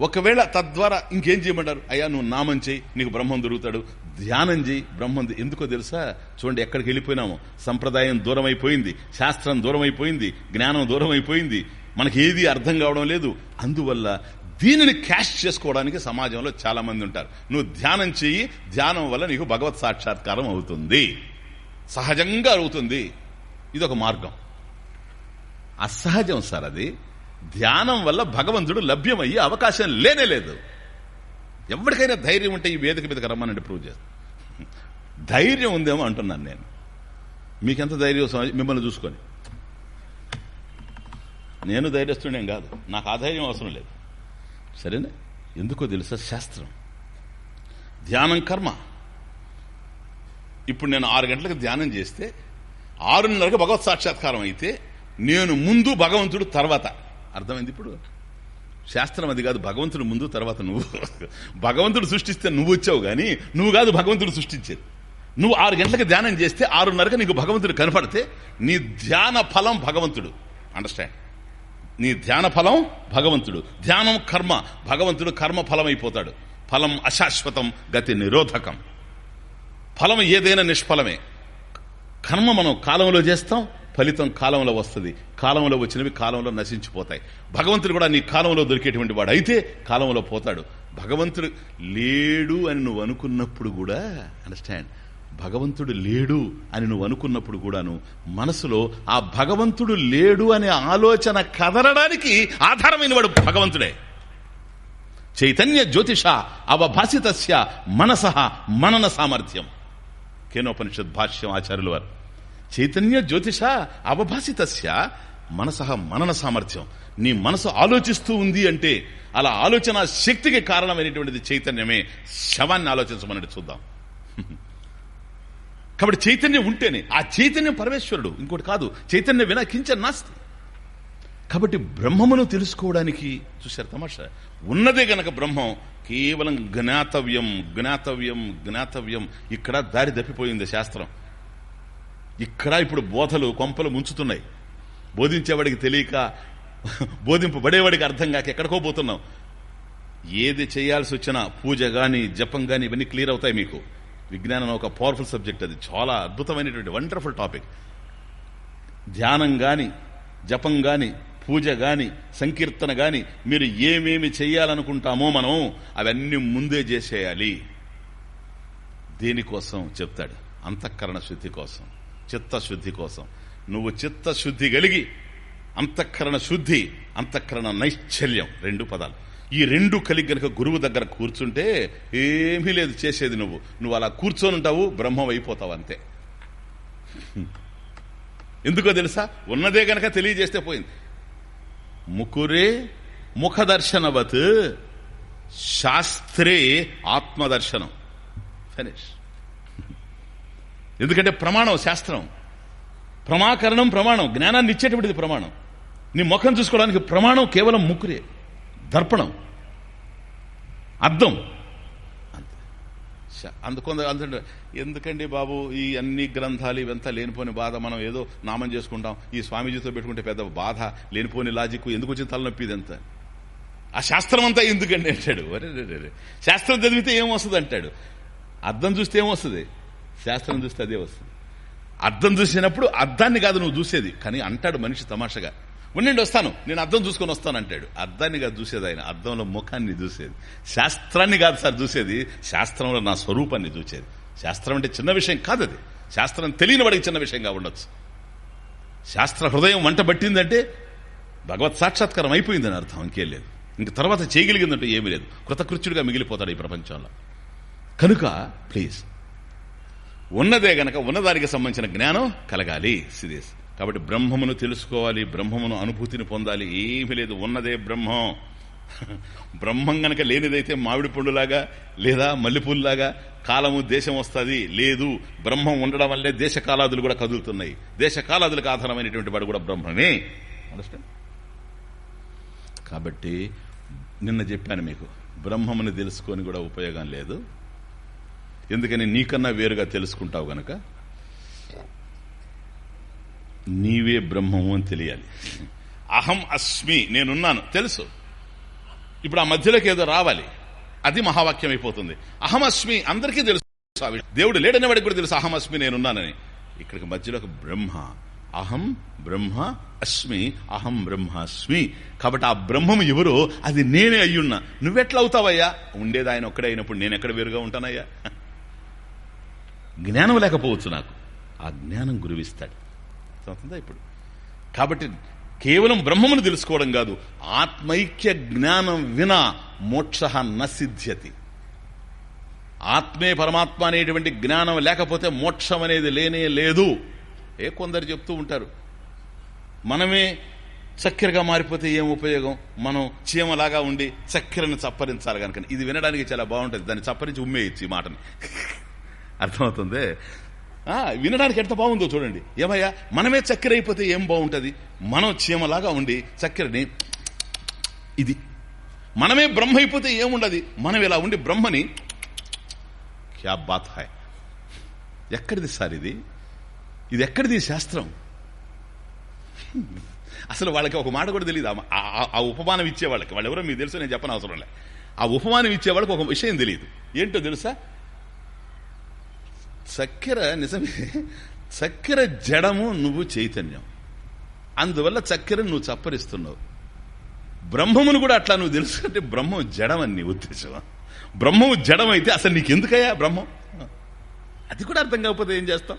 ఒకవేళ తద్వారా ఇంకేం చేయమంటారు? అయ్యా నువ్వు నామం చేయి నీకు బ్రహ్మం దొరుకుతాడు. ధ్యానం చేయి బ్రహ్మం ఎందుకో తెలుసా? చూడండి ఎక్కడికి వెళ్ళిపోయినాము? సంప్రదాయం దూరం అయిపోయింది శాస్త్రం దూరం అయిపోయింది జ్ఞానం దూరం అయిపోయింది మనకి ఏది అర్థం కావడం లేదు. అందువల్ల దీనిని క్యాష్ చేసుకోవడానికి సమాజంలో చాలా మంది ఉంటారు. నువ్వు ధ్యానం చెయ్యి ధ్యానం వల్ల నీకు భగవత్ సాక్షాత్కారం అవుతుంది. సహజంగా అవుతుంది. ఇది ఒక మార్గం. అసహజం సార్ అది. ధ్యానం వల్ల భగవంతుడు లభ్యమయ్యే అవకాశం లేనే లేదు. ఎవరికైనా ధైర్యం ఉంటే ఈ వేదిక మీదకి రమ్మనండి ప్రూవ్ చేస్తాను ధైర్యం ఉందేమో అంటున్నాను నేను. మీకెంత ధైర్యం మిమ్మల్ని చూసుకొని. నేను ధైర్యస్తుడేం కాదు. నాకు ఆధైర్యం అవసరం లేదు. సరేనా? ఎందుకో తెలుసా? శాస్త్రం. ధ్యానం కర్మ. ఇప్పుడు నేను ఆరు గంటలకు ధ్యానం చేస్తే ఆరున్నరకు భగవత్ సాక్షాత్కారం అయితే నేను ముందు భగవంతుడు తర్వాత. అర్థమైంది ఇప్పుడు? శాస్త్రం అది కాదు భగవంతుడు ముందు తర్వాత నువ్వు. భగవంతుడు సృష్టిస్తే నువ్వు వచ్చావు కానీ నువ్వు కాదు భగవంతుడు సృష్టించేది. నువ్వు ఆరు గంటలకు ధ్యానం చేస్తే ఆరున్నరకు నీకు భగవంతుడు కనపడితే నీ ధ్యాన ఫలం భగవంతుడు. అండర్స్టాండ్ నీ ధ్యాన ఫలం భగవంతుడు. ధ్యానం కర్మ. భగవంతుడు కర్మ ఫలం అయిపోతాడు ఫలం అశాశ్వతం గతి నిరోధకం. ఫలం ఏదైనా నిష్ఫలమే. కర్మ మనం కాలంలో చేస్తాం ఫలితం కాలంలో వస్తుంది. కాలంలో వచ్చినవి కాలంలో నశించిపోతాయి. భగవంతుడు కూడా నీ కాలంలో దొరికేటువంటి వాడు అయితే కాలంలో పోతాడు. భగవంతుడు లేడు అని నువ్వు అనుకున్నప్పుడు కూడా అండర్స్టాండ్ భగవంతుడు లేడు అని నువ్వు అనుకున్నప్పుడు కూడాను మనసులో ఆ భగవంతుడు లేడు అనే ఆలోచన కదలడానికి ఆధారమైన వాడు భగవంతుడే. చైతన్య జ్యోతిష అవభాసితస్య మనస మనన సామర్థ్యం. కేనోపనిషత్ భాష్యం ఆచార్యులు వారు. చైతన్య జ్యోతిష అవభాసితస్య. మనస మనన సామర్థ్యం. నీ మనసు ఆలోచిస్తూ ఉంది అంటే అలా ఆలోచన శక్తికి కారణమైనటువంటిది చైతన్యమే. శవాన్ని ఆలోచించమన్నట్టు చూద్దాం. కాబట్టి చైతన్యం ఉంటేనే ఆ చైతన్యం పరమేశ్వరుడు. ఇంకోటి కాదు చైతన్యం వినా కించ నాస్తి. కాబట్టి బ్రహ్మమును తెలుసుకోవడానికి చూశారు తమాషా? ఉన్నదే గనక బ్రహ్మం కేవలం జ్ఞాతవ్యం జ్ఞాతవ్యం జ్ఞాతవ్యం ఇక్కడ దారి తప్పిపోయింది శాస్త్రం. ఇక్కడ ఇప్పుడు బోధలు కొంపలు ముంచుతున్నాయి. బోధించేవాడికి తెలియక బోధింపబడేవాడికి అర్థం కాక ఎక్కడికో పోతున్నాం. ఏది చేయాల్సి వచ్చినా పూజ కానీ జపం కానీ ఇవన్నీ క్లియర్ అవుతాయి మీకు. విజ్ఞానం ఒక పవర్ఫుల్ సబ్జెక్ట్ అది. చాలా అద్భుతమైనటువంటి వండర్ఫుల్ టాపిక్ ధ్యానం కానీ జపం కానీ పూజ కానీ సంకీర్తన కానీ మీరు ఏమేమి చేయాలనుకుంటామో మనం అవన్నీ ముందే చేసేయాలి. దేనికోసం? చెప్తాడు. అంతఃకరణ శుద్ధి కోసం. చిత్తశుద్ధి కోసం. నువ్వు చిత్తశుద్ధి కలిగి అంతఃకరణ శుద్ధి అంతఃకరణ నైశ్చల్యం రెండు పదాలు. ఈ రెండు కలిగి గనక గురువు దగ్గర కూర్చుంటే ఏమీ లేదు చేసేది నువ్వు. నువ్వు అలా కూర్చొని ఉంటావు బ్రహ్మం అయిపోతావు అంతే. ఎందుకో తెలుసా? ఉన్నదే గనక తెలియజేస్తే పోయింది. ముకురే ముఖదర్శనవత్ శాస్త్రే ఆత్మదర్శనం. ఫినిష్. ఎందుకంటే ప్రమాణం శాస్త్రం. ప్రమాకరణం ప్రమాణం జ్ఞానాన్ని ఇచ్చేటువంటిది ప్రమాణం. నీ ముఖం చూసుకోవడానికి ప్రమాణం కేవలం ముక్కురే దర్పణం. అర్థం అంతే. అందుకొంద అందుకంటే ఎందుకండి బాబు ఈ అన్ని గ్రంథాలు ఇవంతా లేనిపోని బాధ మనం ఏదో నామం చేసుకుంటాం ఈ స్వామీజీతో పెట్టుకుంటే పెద్ద బాధ లేనిపోని లాజిక్ ఎందుకు వచ్చిన తలనొప్పి ఇదంతా? ఆ శాస్త్రం అంతా ఎందుకండి అంటాడు. అరే శాస్త్రం చదివితే ఏమొస్తుంది అంటాడు అర్థం చూస్తే ఏమొస్తుంది శాస్త్రం చూస్తే అదే వస్తుంది. అర్థం చూసినప్పుడు అర్థాన్ని కాదు నువ్వు చూసేది. కానీ అంటాడు మనిషి తమాషగా. ఉండండి వస్తాను. నేను అర్థం చూసుకొని వస్తాను అంటాడు. అర్థాన్ని కాదు చూసేది ఆయన. అర్థంలో ముఖాన్ని చూసేది. శాస్త్రాన్ని కాదు సార్ చూసేది. శాస్త్రంలో నా స్వరూపాన్ని చూసేది శాస్త్రం అంటే చిన్న విషయం కాదు అది. శాస్త్రం తెలియని వాడికి చిన్న విషయంగా ఉండొచ్చు. శాస్త్ర హృదయం వంట పట్టిందంటే భగవత్ సాక్షాత్కారం అయిపోయిందని అర్థం. ఇంకేం లేదు. ఇంక తర్వాత చేయగలిగిందంటే ఏమీ లేదు. కృతకృత్యుడిగా మిగిలిపోతాడు ఈ ప్రపంచంలో. కనుక ప్లీజ్ ఉన్నదే గనక ఉన్నదానికి సంబంధించిన జ్ఞానం కలగాలి. సిదేశ్ కాబట్టి బ్రహ్మమును తెలుసుకోవాలి బ్రహ్మమును అనుభూతిని పొందాలి. ఏమీ లేదు ఉన్నదే బ్రహ్మం. బ్రహ్మం గనక లేనిదైతే మామిడి పండులాగా లేదా మల్లెపూలులాగా కాలము దేశం వస్తుంది. లేదు బ్రహ్మం ఉండడం వల్లే దేశ కాలాదులు కూడా కదులుతున్నాయి. దేశ కాలాదులకు ఆధారమైనటువంటి వాడు కూడా బ్రహ్మమే. అండర్స్టాండ్ కాబట్టి నిన్న చెప్పాను మీకు బ్రహ్మముని తెలుసుకొని కూడా ఉపయోగం లేదు. ఎందుకని నీకన్నా వేరుగా తెలుసుకుంటావు గనక? నీవే బ్రహ్మము అని తెలియాలి. అహం అస్మి నేనున్నాను. తెలుసు. ఇప్పుడు ఆ మధ్యలోకి ఏదో రావాలి. అది మహావాక్యం అయిపోతుంది అహమస్మి అందరికీ తెలుసు. దేవుడు లేడని వాడికి కూడా తెలుసు అహమస్మి నేనున్నానని. ఇక్కడికి మధ్యలోకి బ్రహ్మ. అహం బ్రహ్మ అస్మి అహం బ్రహ్మాస్మి కాబట్టి ఆ బ్రహ్మము ఎవరో అది నేనే అయ్యున్నా. నువ్వెట్లా అవుతావయ్యా ఉండేది ఆయన ఒక్కడే అయినప్పుడు నేను ఎక్కడ వేరుగా ఉంటానయ్యా? జ్ఞానం లేకపోవచ్చు నాకు. ఆ జ్ఞానం గురువిస్తాడు. అర్థమవుతుందా ఇప్పుడు? కాబట్టి కేవలం బ్రహ్మమును తెలుసుకోవడం కాదు ఆత్మైక్య జ్ఞానం వినా మోక్ష నసిద్ధ్యతి. ఆత్మే పరమాత్మ అనేటువంటి జ్ఞానం లేకపోతే మోక్షం అనేది లేనే లేదు. ఏ కొందరు చెప్తూ ఉంటారు మనమే చక్కెరగా మారిపోతే ఏం ఉపయోగం? మనం చీమలాగా ఉండి చక్కెరను చప్పరించాలి కనుక. ఇది వినడానికి చాలా బాగుంటుంది. దాన్ని చప్పరించి ఉమ్మేయచ్చు ఈ మాటని. అర్థమవుతుంది? ఆ, వినడానికి ఎంత బాగుందో చూడండి. ఏమయ్యా? మనమే చక్కెర అయిపోతే ఏం బాగుంటది? మనం చీమలాగా ఉండి చక్కెరని ఇది. మనమే బ్రహ్మ అయిపోతే ఏముండదు? మనం ఇలా ఉండి బ్రహ్మని క్యా బాత్ హాయ్ ఎక్కడిది సార్ ఇది? ఇది ఎక్కడిది శాస్త్రం? అసలు వాళ్ళకి ఒక మాట కూడా తెలియదు ఆ- ఉపమానం ఇచ్చే వాళ్ళకి. వాళ్ళు ఎవరో మీకు తెలుసు నేను చెప్పని అవసరం లే. ఆ ఉపమానం ఇచ్చే వాళ్ళకి ఒక విషయం తెలియదు ఏంటో తెలుసా? చక్కెర నిజమే. చక్కెర జడము నువ్వు చైతన్యం. అందువల్ల చక్కెరను నువ్వు చప్పరిస్తున్నావు. బ్రహ్మమును కూడా అట్లా నువ్వు తెలుసుకుంటే బ్రహ్మం జడమని నీ ఉద్దేశం. బ్రహ్మము జడమైతే అసలు నీకెందుకయ్యా బ్రహ్మం? అది కూడా అర్థం కాకపోతే ఏం చేస్తాం?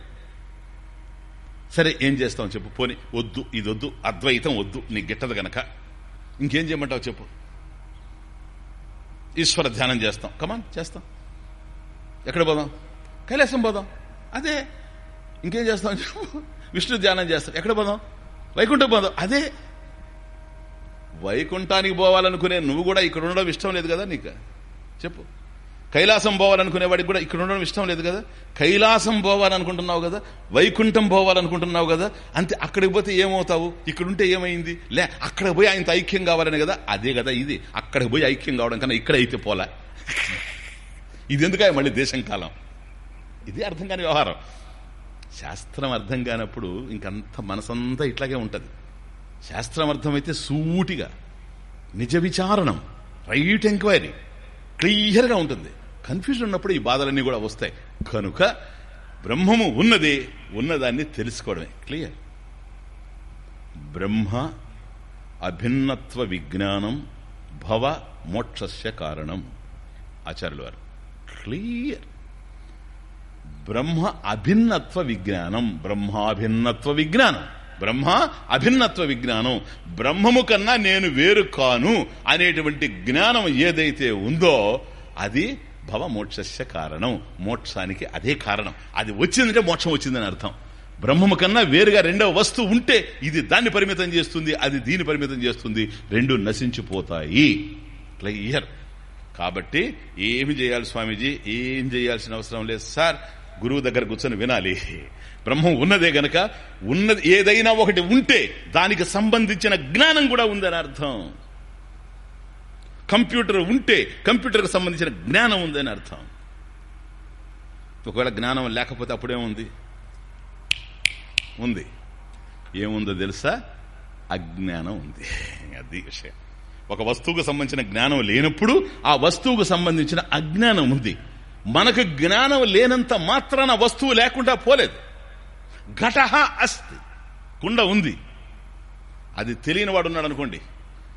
సరే ఏం చేస్తాం చెప్పు. పోని వద్దు ఇది వద్దు అద్వైతం వద్దు నీకు గిట్టదు గనక. ఇంకేం చేయమంటావు చెప్పు. ఈశ్వర ధ్యానం చేస్తాం. కమాన్ చేస్తాం. ఎక్కడ పోదాం? కైలాసం పోదాం. అదే ఇంకేం చేస్తాం చెప్పు. విష్ణు ధ్యానం చేస్తాం ఎక్కడ పోదాం? వైకుంఠం పోదాం. అదే వైకుంఠానికి పోవాలనుకునే నువ్వు కూడా ఇక్కడ ఉండడం ఇష్టం లేదు కదా నీకు? చెప్పు. కైలాసం పోవాలనుకునే వాడికి కూడా ఇక్కడ ఉండడం ఇష్టం లేదు కదా? కైలాసం పోవాలనుకుంటున్నావు కదా? వైకుంఠం పోవాలనుకుంటున్నావు కదా? అంతే అక్కడికి పోతే ఏమవుతావు? ఇక్కడ ఉంటే ఏమైంది? లే అక్కడికి పోయి ఆయనతో ఐక్యం కావాలని కదా? అదే కదా ఇది. అక్కడికి పోయి ఐక్యం కావడం కన్నా ఇక్కడ అయితే పోలే. ఇది ఎందుకు మళ్ళీ దేశం కాలం? ఇది అర్థం కాని వ్యవహారం. శాస్త్రం అర్థం కానప్పుడు ఇంకంత మనసంతా ఇట్లాగే ఉంటుంది. శాస్త్రం అర్థమైతే సూటిగా నిజ విచారణం రైట్ ఎంక్వైరీ క్లియర్గా ఉంటుంది. కన్ఫ్యూజన్ ఉన్నప్పుడు ఈ బాధలన్నీ కూడా వస్తాయి. కనుక బ్రహ్మము ఉన్నది ఉన్నదాన్ని తెలుసుకోవడమే. క్లియర్? బ్రహ్మ అభిన్నత్వ విజ్ఞానం భవ మోక్షస్య కారణం. ఆచార్యులు వారు. క్లియర్? బ్రహ్మ అభిన్నత్వ విజ్ఞానం. బ్రహ్మాభిన్నత్వ విజ్ఞానం. బ్రహ్మ అభిన్నత్వ విజ్ఞానం. బ్రహ్మము కన్నా నేను వేరు కాను అనేటువంటి జ్ఞానం ఏదైతే ఉందో అది భవమోక్షస్య కారణం. మోక్షానికి అదే కారణం. అది వచ్చిందంటే మోక్షం వచ్చిందని అర్థం. బ్రహ్మము కన్నా వేరుగా రెండవ వస్తువు ఉంటే ఇది దాన్ని పరిమితం చేస్తుంది అది దీన్ని పరిమితం చేస్తుంది. రెండు నశించిపోతాయి. క్లియర్. కాబట్టి ఏమి చేయాలి స్వామీజీ? ఏం చేయాల్సిన అవసరం లేదు సార్. గురువు దగ్గర కూర్చొని వినాలి. బ్రహ్మం ఉన్నదే గనక ఉన్నది ఏదైనా ఒకటి ఉంటే దానికి సంబంధించిన జ్ఞానం కూడా ఉందని అర్థం. కంప్యూటర్ ఉంటే కంప్యూటర్కి సంబంధించిన జ్ఞానం ఉందని అర్థం. ఒకవేళ జ్ఞానం లేకపోతే అప్పుడేముంది ఉంది. ఏముందో తెలుసా? అజ్ఞానం ఉంది. అది విషయం. ఒక వస్తువుకు సంబంధించిన జ్ఞానం లేనప్పుడు ఆ వస్తువుకు సంబంధించిన అజ్ఞానం ఉంది. మనకు జ్ఞానం లేనంత మాత్రాన వస్తువు లేకుండా పోలేదు. ఘటహ అస్తి. కుండ ఉంది. అది తెలియని వాడు ఉన్నాడు అనుకోండి.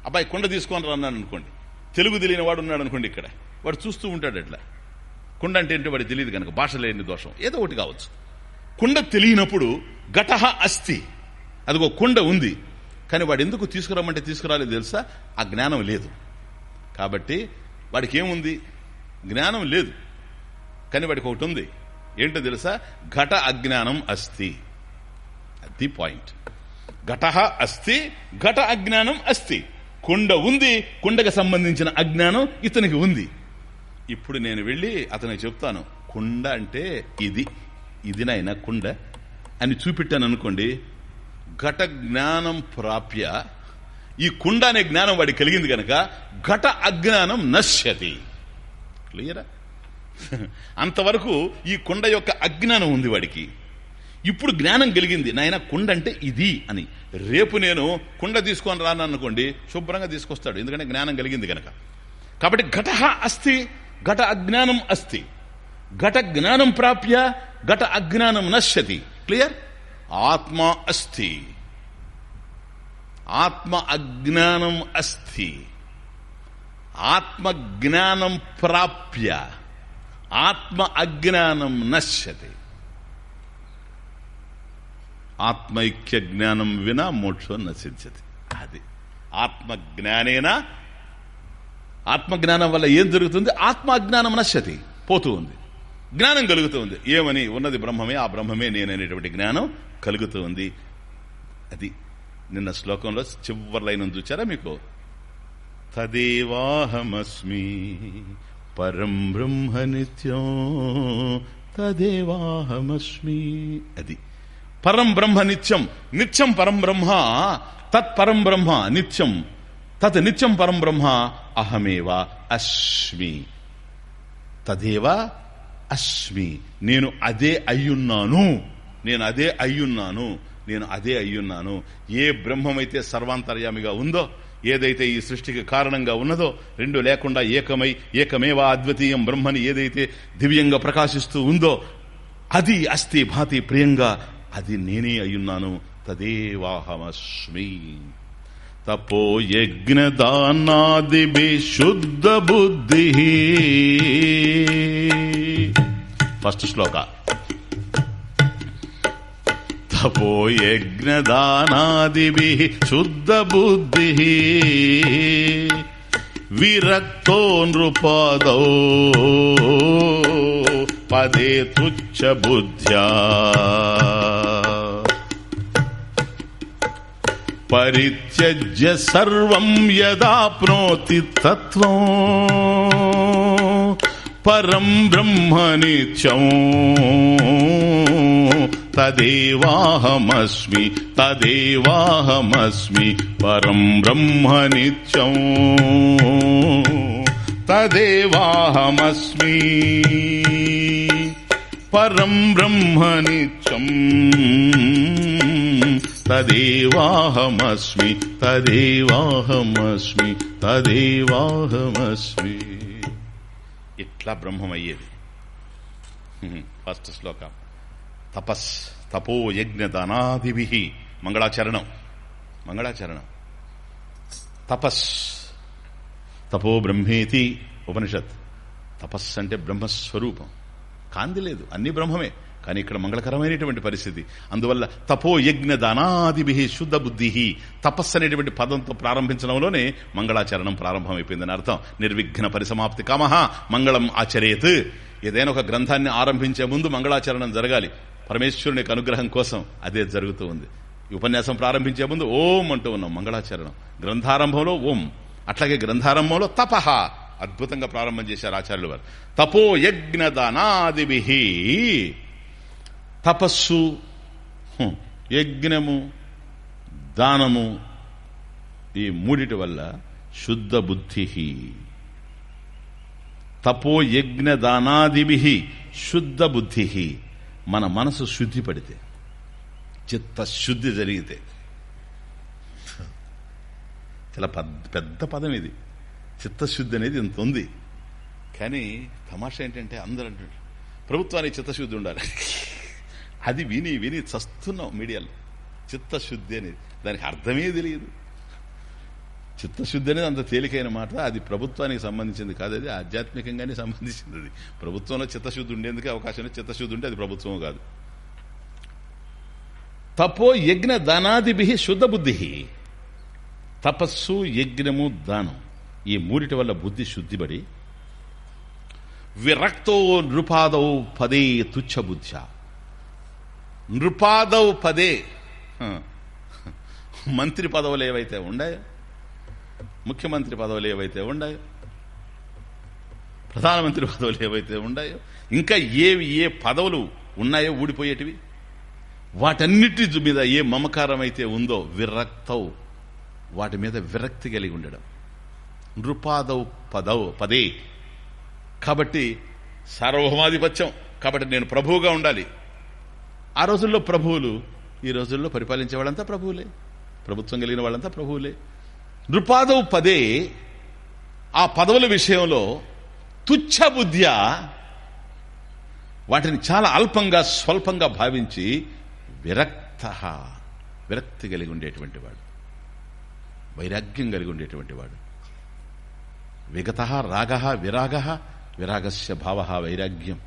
అబ్బాయి కుండ తీసుకొని అన్నాడు అనుకోండి. తెలుగు తెలియని వాడు ఉన్నాడు అనుకోండి ఇక్కడ. వాడు చూస్తూ ఉంటాడు అట్లా. కుండ అంటే ఏంటో వాడికి తెలియదు కనుక భాష లేని దోషం. ఏదో ఒకటి కావచ్చు. కుండ తెలియనప్పుడు ఘటహ అస్థి అదిగో కుండ ఉంది. కానీ వాడు ఎందుకు తీసుకురమ్మంటే తీసుకురాలేదు తెలుసా? ఆ జ్ఞానం లేదు. కాబట్టి వాడికి ఏముంది? జ్ఞానం లేదు. కానీ వాడికి ఒకటి ఉంది ఏంటో తెలుసా? ఘట అజ్ఞానం అస్తి. అది పాయింట్ ఘట అస్తి ఘట అజ్ఞానం అస్తి. కుండ ఉంది కుండకు సంబంధించిన అజ్ఞానం ఇతనికి ఉంది. ఇప్పుడు నేను వెళ్ళి అతనికి చెప్తాను కుండ అంటే ఇది ఇది నాయన కుండ అని చూపెట్టాను అనుకోండి ఘట జ్ఞానం ప్రాప్య ఈ కుండ అనే జ్ఞానం వాడికి కలిగింది కనుక ఘట అజ్ఞానం నశ్యతి. క్లియరా అంతవరకు ఈ కుండ యొక్క అజ్ఞానం ఉంది వాడికి. ఇప్పుడు జ్ఞానం కలిగింది. నాయన కుండ అంటే ఇది అని. రేపు నేను కుండ తీసుకొని రాను అనుకోండి శుభ్రంగా తీసుకొస్తాడు. ఎందుకంటే జ్ఞానం కలిగింది కనుక కాబట్టి ఘట అస్తి ఘట అజ్ఞానం అస్థి. ఘట జ్ఞానం ప్రాప్య ఘట అజ్ఞానం నశ్యతి. క్లియర్? ఆత్మ అస్థి. ఆత్మ అజ్ఞానం అస్తి ఆత్మ జ్ఞానం ప్రాప్య. ఆత్మ అజ్ఞానం నశ్యతి. ఆత్మైక్య జ్ఞానం వినా మోక్షం నశించది అది. ఆత్మజ్ఞానేనా? ఆత్మజ్ఞానం వల్ల ఏం జరుగుతుంది? ఆత్మ అజ్ఞానం నశ్యతి. పోతూ ఉంది. జ్ఞానం కలుగుతూ ఉంది. ఏమని? ఉన్నది బ్రహ్మమే ఆ బ్రహ్మమే నేననేటువంటి జ్ఞానం కలుగుతూ ఉంది. అది నిన్న శ్లోకంలో చివరి లైన్ చూచారా మీకు? తదేవాహమస్మి. పరం బ్రహ్మ నిత్యం తదేవాహమస్మి. అది. పరం బ్రహ్మ నిత్యం నిత్యం పరం బ్రహ్మ తత్ పరం బ్రహ్మ నిత్యం తత్ నిత్యం పరం బ్రహ్మ అహమేవ అస్మి తదేవ అస్మి నేను అదే అయ్యున్నాను నేను అదే అయ్యున్నాను నేను అదే అయ్యున్నాను. ఏ బ్రహ్మమైతే సర్వాంతర్యామిగా ఉందో ఏదైతే ఈ సృష్టికి కారణంగా ఉన్నదో రెండు లేకుండా ఏకమై ఏకమేవా అద్వితీయం బ్రహ్మని ఏదైతే దివ్యంగా ప్రకాశిస్తూ ఉందో అది అస్థి భాతి ప్రియంగా అది నేనే అయ్యున్నాను తదేవాహమస్మి. తపో యజ్ఞదానాది శుద్ధ బుద్ధి ఫస్ట్ శ్లోక. తపో యజ్ఞదానాదిభి శుద్ధ బుద్ధి విరక్తో నృపాదౌ. పదే తుచ్చ బుద్ధ్యా. పరిత్యజ్య సర్వం యదాప్నోతి తత్వం. పరం బ్రహ్మ నిత్యం. తదేవాహమస్మి తదేవాహమస్మి పరం బ్రహ్మ నిత్యం. తదేవాహమస్మి పరం బ్రహ్మ నిత్యం. తదేవాహమస్మి తదేవాహమస్మి తదేవాహమస్మి. ఇట్లా బ్రహ్మమయ్యేది. ఫస్ట్ శ్లోకం. తపస్ తపో యజ్ఞ దానాదిభి మంగళాచరణం. మంగళాచరణం. తపస్. తపో బ్రహ్మేతి ఉపనిషత్. తపస్సు అంటే బ్రహ్మస్వరూపం. కాంతి లేదు అన్ని బ్రహ్మమే. కానీ ఇక్కడ మంగళకరమైనటువంటి పరిస్థితి. అందువల్ల తపో యజ్ఞ దానాదిభి శుద్ధ బుద్ధి. తపస్సు అనేటువంటి పదంతో ప్రారంభించడంలోనే మంగళాచరణం ప్రారంభమైపోయిందని అర్థం. నిర్విఘ్న పరిసమాప్తి కామహ మంగళం ఆచరేత్. ఏదైనా ఒక గ్రంథాన్ని ఆరంభించే ముందు మంగళాచరణం జరగాలి. పరమేశ్వరుని యొక్క అనుగ్రహం కోసం అదే జరుగుతూ ఉంది. ఈ ఉపన్యాసం ప్రారంభించే ముందు ఓం అంటూ ఉన్నాం మంగళాచరణం. గ్రంథారంభంలో ఓం అట్లాగే గ్రంథారంభంలో తపహ అద్భుతంగా ప్రారంభం చేశారు ఆచార్యులు వారు. తపో యజ్ఞ దానాదిభి తపస్సు యజ్ఞము దానము ఈ మూడిటి వల్ల శుద్ధ బుద్ధి. తపో యజ్ఞ దానాదిభి శుద్ధ బుద్ధి. మన మనసు శుద్ధి పడితే చిత్తశుద్ధి జరిగితే. చాలా పెద్ద పెద్ద పదం ఇది. చిత్తశుద్ధి అనేది ఇంత ఉంది. కానీ తమాషా ఏంటంటే అందరూ అంటారు ప్రభుత్వానికి చిత్తశుద్ధి ఉండాలి. అది విని విని చస్తున్నాం మీడియాలో. చిత్తశుద్ధి అనేది దానికి అర్థమే తెలియదు. చిత్తశుద్ధి అనేది అంత తేలికైన మాట. అది ప్రభుత్వానికి సంబంధించింది కాదు. అది ఆధ్యాత్మికంగానే సంబంధించింది అది. ప్రభుత్వంలో చిత్తశుద్ధి ఉండేందుకు అవకాశం చిత్తశుద్ధి ఉంటే అది ప్రభుత్వం కాదు. తపో యజ్ఞ దానాదిభి శుద్ధ బుద్ధి. తపస్సు యజ్ఞము దానం ఈ మూడిటి వల్ల బుద్ధి శుద్ధిపడి విరక్తో నృపాదౌ పదే తుచ్చ బుద్ధ నృపాదౌ పదే మంత్రి పదవులు ఏవైతే ఉన్నాయో ముఖ్యమంత్రి పదవులు ఏవైతే ఉన్నాయో ప్రధానమంత్రి పదవులు ఏవైతే ఉన్నాయో ఇంకా ఏవి ఏ పదవులు ఉన్నాయో ఊడిపోయేటివి? వాటన్నిటి మీద ఏ మమకారం అయితే ఉందో విరక్తవు. వాటి మీద విరక్తి కలిగి ఉండడం. నృపాదవు పదవు పదే. కాబట్టి సార్వభౌమాధిపత్యం కాబట్టి నేను ప్రభువుగా ఉండాలి. ఆ రోజుల్లో ప్రభువులు ఈ రోజుల్లో పరిపాలించే వాళ్ళంతా ప్రభువులే. ప్రభుత్వం కలిగిన వాళ్ళంతా ప్రభువులే. నృపాదవు పదే ఆ పదవుల విషయంలో తుచ్చబుద్ధ్య వాటిని చాలా అల్పంగా స్వల్పంగా భావించి విరక్త విరక్తి కలిగి ఉండేటువంటి వాడు. వైరాగ్యం కలిగి ఉండేటువంటి వాడు. విగత రాగ విరాగ విరాగస్య భావ వైరాగ్యం.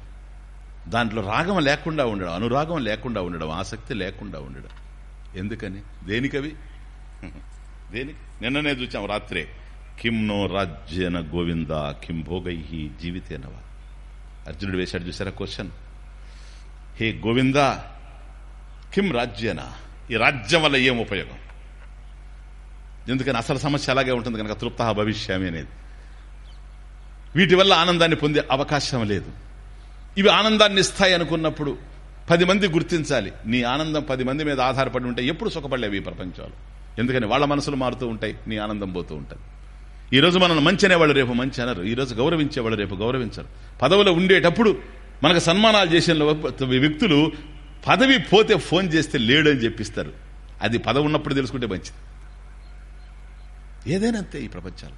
దాంట్లో రాగం లేకుండా ఉండడం అనురాగం లేకుండా ఉండడం ఆసక్తి లేకుండా ఉండడం. ఎందుకని? దేనికవి? దేనికి? నిన్ననే చూచాం రాత్రే. కిం నో రాజ్యన గోవింద కిం భోగై జీవితేనవా. అర్జునుడు వేశాడు చూసారా క్వశ్చన్? హే గోవింద కిం రాజ్యన ఈ రాజ్యం వల్ల ఏం ఉపయోగం? ఎందుకని అసలు సమస్య అలాగే ఉంటుంది కనుక తృప్త భవిష్యామి అనేది. వీటి వల్ల ఆనందాన్ని పొందే అవకాశం లేదు. ఇవి ఆనందాన్ని ఇస్తాయి అనుకున్నప్పుడు పది మంది గుర్తించాలి. నీ ఆనందం పది మంది మీద ఆధారపడి ఉంటే ఎప్పుడు సుఖపడలేవు ఈ ప్రపంచాలు. ఎందుకని వాళ్ళ మనసులు మారుతూ ఉంటాయి నీ ఆనందం పోతూ ఉంటుంది. ఈ రోజు మనల్ని మంచి అనేవాళ్ళు రేపు మంచి అనరు. ఈ రోజు గౌరవించేవాళ్ళు రేపు గౌరవించరు. పదవిలో ఉండేటప్పుడు మనకు సన్మానాలు చేసిన వ్యక్తులు పదవి పోతే ఫోన్ చేస్తే లేడు అని చెప్పిస్తారు. అది పదవి ఉన్నప్పుడు తెలుసుకుంటే మంచిది. ఏదైనా అంతే ఈ ప్రపంచాలు.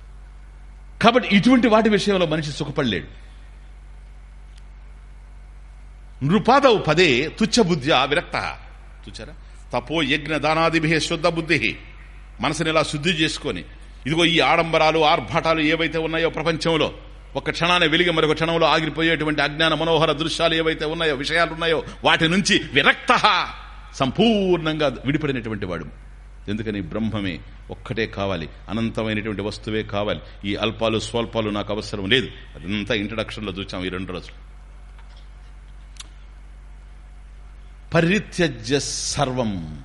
కాబట్టి ఇటువంటి వాటి విషయంలో మనిషి సుఖపడలేడు. నృపాదవు పదే తుచ్చ బుద్ధ్యా విరక్త. చూచారా? తపో యజ్ఞ దానాదిభి శుద్ధ బుద్ధి మనసుని ఇలా శుద్ధి చేసుకొని ఇదిగో ఈ ఆడంబరాలు ఆర్భాటాలు ఏవైతే ఉన్నాయో ప్రపంచంలో ఒక క్షణాన్ని వెలిగి మరొక క్షణంలో ఆగిరిపోయేటువంటి అజ్ఞాన మనోహర దృశ్యాలు ఏవైతే ఉన్నాయో విషయాలు ఉన్నాయో వాటి నుంచి విరక్త సంపూర్ణంగా విడిపడినటువంటి వాడు. ఎందుకని బ్రహ్మమే ఒక్కటే కావాలి అనంతమైనటువంటి వస్తువే కావాలి ఈ అల్పాలు స్వల్పాలు నాకు అవసరం లేదు. అదంతా ఇంట్రడక్షన్లో చూచాం ఈ రెండు రోజులు. పరిత్యజ్య సర్వం.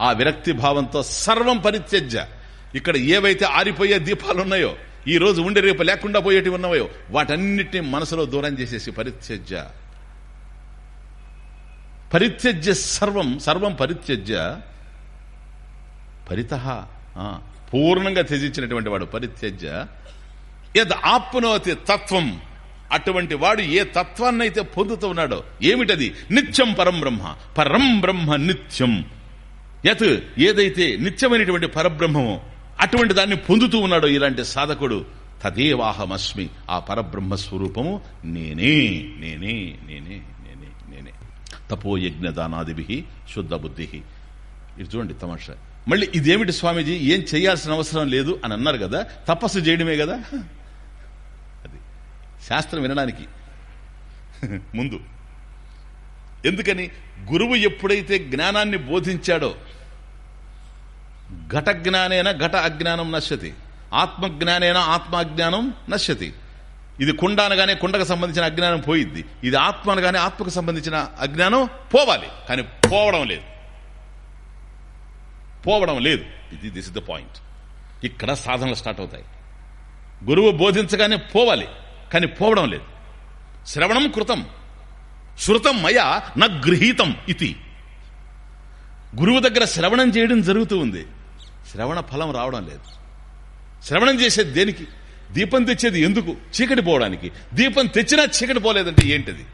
ఆ విరక్తి భావంతో సర్వం పరిత్యజ్య. ఇక్కడ ఏవైతే ఆరిపోయే దీపాలు ఉన్నాయో ఈ రోజు ఉండే రేపు లేకుండా పోయేటివి ఉన్నాయో వాటన్నిటిని మనసులో దూరం చేసేసి పరిత్యజ్య. పరిత్యజ్య సర్వం సర్వం పరిత్యజ్య. పరిత పూర్ణంగా త్యజించినటువంటి వాడు పరిత్యజ్య. యద్ ఆప్నోతి తత్వం అటువంటి వాడు ఏ తత్వాన్నైతే పొందుతూ ఉన్నాడో ఏమిటది? నిత్యం పరం బ్రహ్మ పరం బ్రహ్మ నిత్యం. యత్ ఏదైతే నిత్యమైనటువంటి పరబ్రహ్మమో అటువంటి దాన్ని పొందుతూ ఉన్నాడో ఇలాంటి సాధకుడు తదేవాహమస్మి. ఆ పరబ్రహ్మ స్వరూపము నేనే నేనే నేనే నేనే నేనే. తపో యజ్ఞ దానాదిభి శుద్ధ బుద్ధి. ఇది చూడండి తమాషా. మళ్ళీ ఇదేమిటి స్వామీజీ? ఏం చేయాల్సిన అవసరం లేదు అని అన్నారు కదా తపస్సు చేయడమే కదా? అది శాస్త్రం వినడానికి. ముందు. ఎందుకని? గురువు ఎప్పుడైతే జ్ఞానాన్ని బోధించాడో ఘట జ్ఞానేన ఘట అజ్ఞానం నశ్యతి. ఆత్మజ్ఞానేన ఆత్మాజ్ఞానం నశ్యతి. ఇది కుండ అనగానే కుండకు సంబంధించిన అజ్ఞానం పోయిద్ది. ఇది ఆత్మ అనగానే ఆత్మకు సంబంధించిన అజ్ఞానం పోవాలి. కానీ పోవడం లేదు. పోవడం లేదు. ఇది దిస్ ఇస్ ద పాయింట్ ఇక్కడ సాధనలు స్టార్ట్ అవుతాయి. గురువు బోధించగానే పోవాలి. కానీ పోవడం లేదు. శ్రవణం కృతం. శృతం మయా న గృహీతం ఇది గురువు దగ్గర శ్రవణం చేయడం జరుగుతూ ఉంది. శ్రవణ ఫలం రావడం లేదు. శ్రవణం చేసేది దేనికి? దీపం తెచ్చేది ఎందుకు? చీకటి పోవడానికి. దీపం తెచ్చినా చీకటి పోలేదంటే ఏంటిది?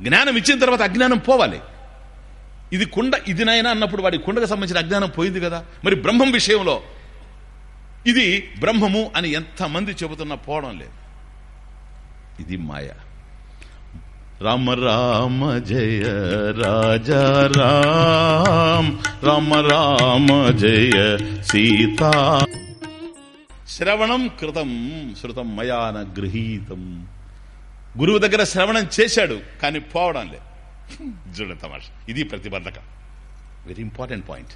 జ్ఞానం ఇచ్చిన తర్వాత అజ్ఞానం పోవాలి. ఇది కుండ ఇది నాయన అన్నప్పుడు వాడి కుండకు సంబంధించిన అజ్ఞానం పోయింది కదా? మరి బ్రహ్మం విషయంలో ఇది బ్రహ్మము అని ఎంతమంది చెబుతున్నా పోవడం లేదు. ఇది మాయ. రామ రామ జయ రాజా రామ. రామ రామ జయ సీతా. శ్రవణం కృతం శృతం మయాన గృహీతం. గురువు దగ్గర శ్రవణం చేశాడు కానీ పోవడం లేదు. చూడండి తమాష ఇది ప్రతిబంధక. వెరీ ఇంపార్టెంట్ పాయింట్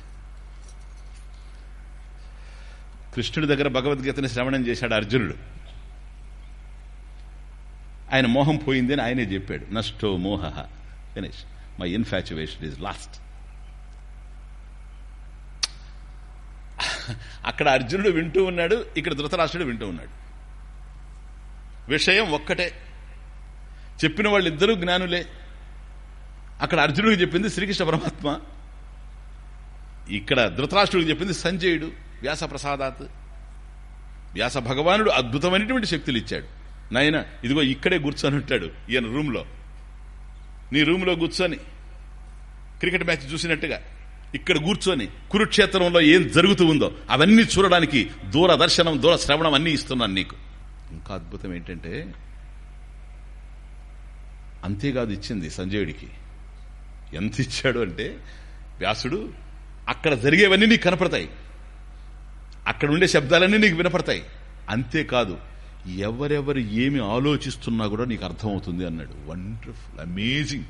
కృష్ణుడి దగ్గర భగవద్గీతని శ్రవణం చేశాడు అర్జునుడు. ఆయన మోహం పోయింది అని ఆయనే చెప్పాడు. నష్టో మోహ. Finish my infatuation is lost అక్కడ అర్జునుడు వింటూ ఉన్నాడు ఇక్కడ ధృతరాష్ట్రుడు వింటూ ఉన్నాడు. విషయం ఒక్కటే. చెప్పిన వాళ్ళిద్దరూ జ్ఞానులే. అక్కడ అర్జునుడికి చెప్పింది శ్రీకృష్ణ పరమాత్మ. ఇక్కడ ధృతరాష్ట్రుడికి చెప్పింది సంజయుడు వ్యాస ప్రసాదాత్ వ్యాస భగవానుడు అద్భుతమైనటువంటి శక్తులు ఇచ్చాడు. నాయన ఇదిగో ఇక్కడే కూర్చొని ఉంటాడు ఈయన రూమ్లో. నీ రూమ్లో కూర్చొని క్రికెట్ మ్యాచ్ చూసినట్టుగా ఇక్కడ కూర్చొని కురుక్షేత్రంలో ఏం జరుగుతూ ఉందో అవన్నీ చూడడానికి దూరదర్శనం దూర శ్రవణం అన్నీ ఇస్తున్నాను నీకు. ఇంకా అద్భుతం ఏంటంటే అంతేకాదు ఇచ్చింది సంజయుడికి. ఎంత ఇచ్చాడు అంటే వ్యాసుడు అక్కడ జరిగేవన్నీ నీకు కనపడతాయి. అక్కడ ఉండే శబ్దాలన్నీ నీకు వినపడతాయి. అంతేకాదు ఎవరెవరు ఏమి ఆలోచిస్తున్నా కూడా నీకు అర్థమవుతుంది అన్నాడు. వండర్ఫుల్ అమేజింగ్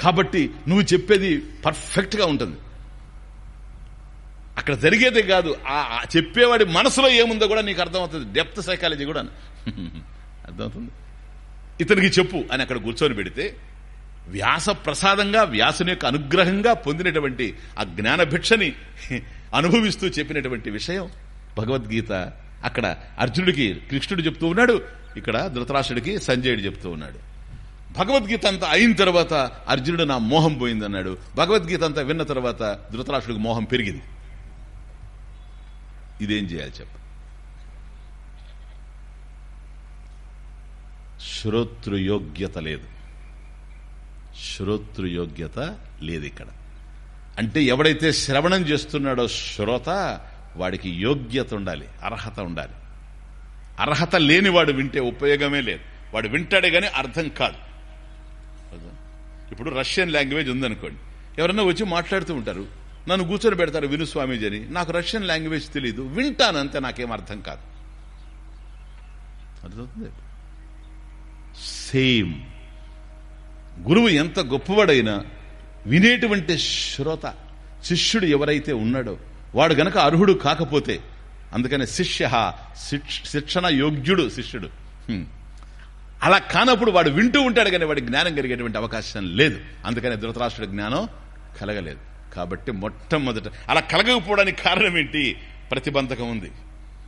కాబట్టి నువ్వు చెప్పేది పర్ఫెక్ట్గా ఉంటుంది. అక్కడ జరిగేదే కాదు ఆ ఆ చెప్పేవాడి మనసులో ఏముందో కూడా నీకు అర్థమవుతుంది. డెప్త్ సైకాలజీ కూడా. అర్థమవుతుంది? ఇతనికి చెప్పు అని అక్కడ కూర్చొని పెడితే వ్యాస ప్రసాదంగా వ్యాసుని యొక్క అనుగ్రహంగా పొందినటువంటి ఆ జ్ఞాన భిక్షని అనుభవిస్తూ చెప్పినటువంటి విషయం భగవద్గీత అక్కడ అర్జునుడికి కృష్ణుడు చెప్తూ ఉన్నాడు ఇక్కడ ధృతరాష్ట్రుడికి సంజయుడు చెప్తూ ఉన్నాడు. భగవద్గీత అంతా అయిన తర్వాత అర్జునుడు నా మోహం పోయిందన్నాడు. భగవద్గీత అంతా విన్న తర్వాత ధృతరాష్ట్రుడికి మోహం పెరిగింది. ఇదేం చేయాలి చెప్ప. శ్రోతృయోగ్యత లేదు. శ్రోతృయోగ్యత లేదు ఇక్కడ. అంటే ఎవడైతే శ్రవణం చేస్తున్నాడో శ్రోత వాడికి యోగ్యత ఉండాలి అర్హత ఉండాలి. అర్హత లేనివాడు వింటే ఉపయోగమే లేదు. వాడు వింటాడే గానీ అర్థం కాదు. ఇప్పుడు రష్యన్ లాంగ్వేజ్ ఉందనుకోండి. ఎవరన్నా వచ్చి మాట్లాడుతూ ఉంటారు. నన్ను కూర్చొని పెడతారు విను స్వామీజీ అని. నాకు రష్యన్ లాంగ్వేజ్ తెలియదు వింటాను అంతే నాకేం అర్థం కాదు. అర్థమవుతుంది? సేమ్. గురువు ఎంత గొప్పవాడైనా వినేటువంటి శ్రోత శిష్యుడు ఎవరైతే ఉన్నాడో వాడు గనక అర్హుడు కాకపోతే అందుకని శిష్య శిక్షణ యోగ్యుడు శిష్యుడు. అలా కానప్పుడు వాడు వింటూ ఉంటాడు కానీ వాడి జ్ఞానం కలిగేటువంటి అవకాశం లేదు. అందుకని ధృతరాష్ట్రుడి జ్ఞానం కలగలేదు. కాబట్టి మొట్టమొదట అలా కలగకపోవడానికి కారణం ఏంటి? ప్రతిబంధకం ఉంది.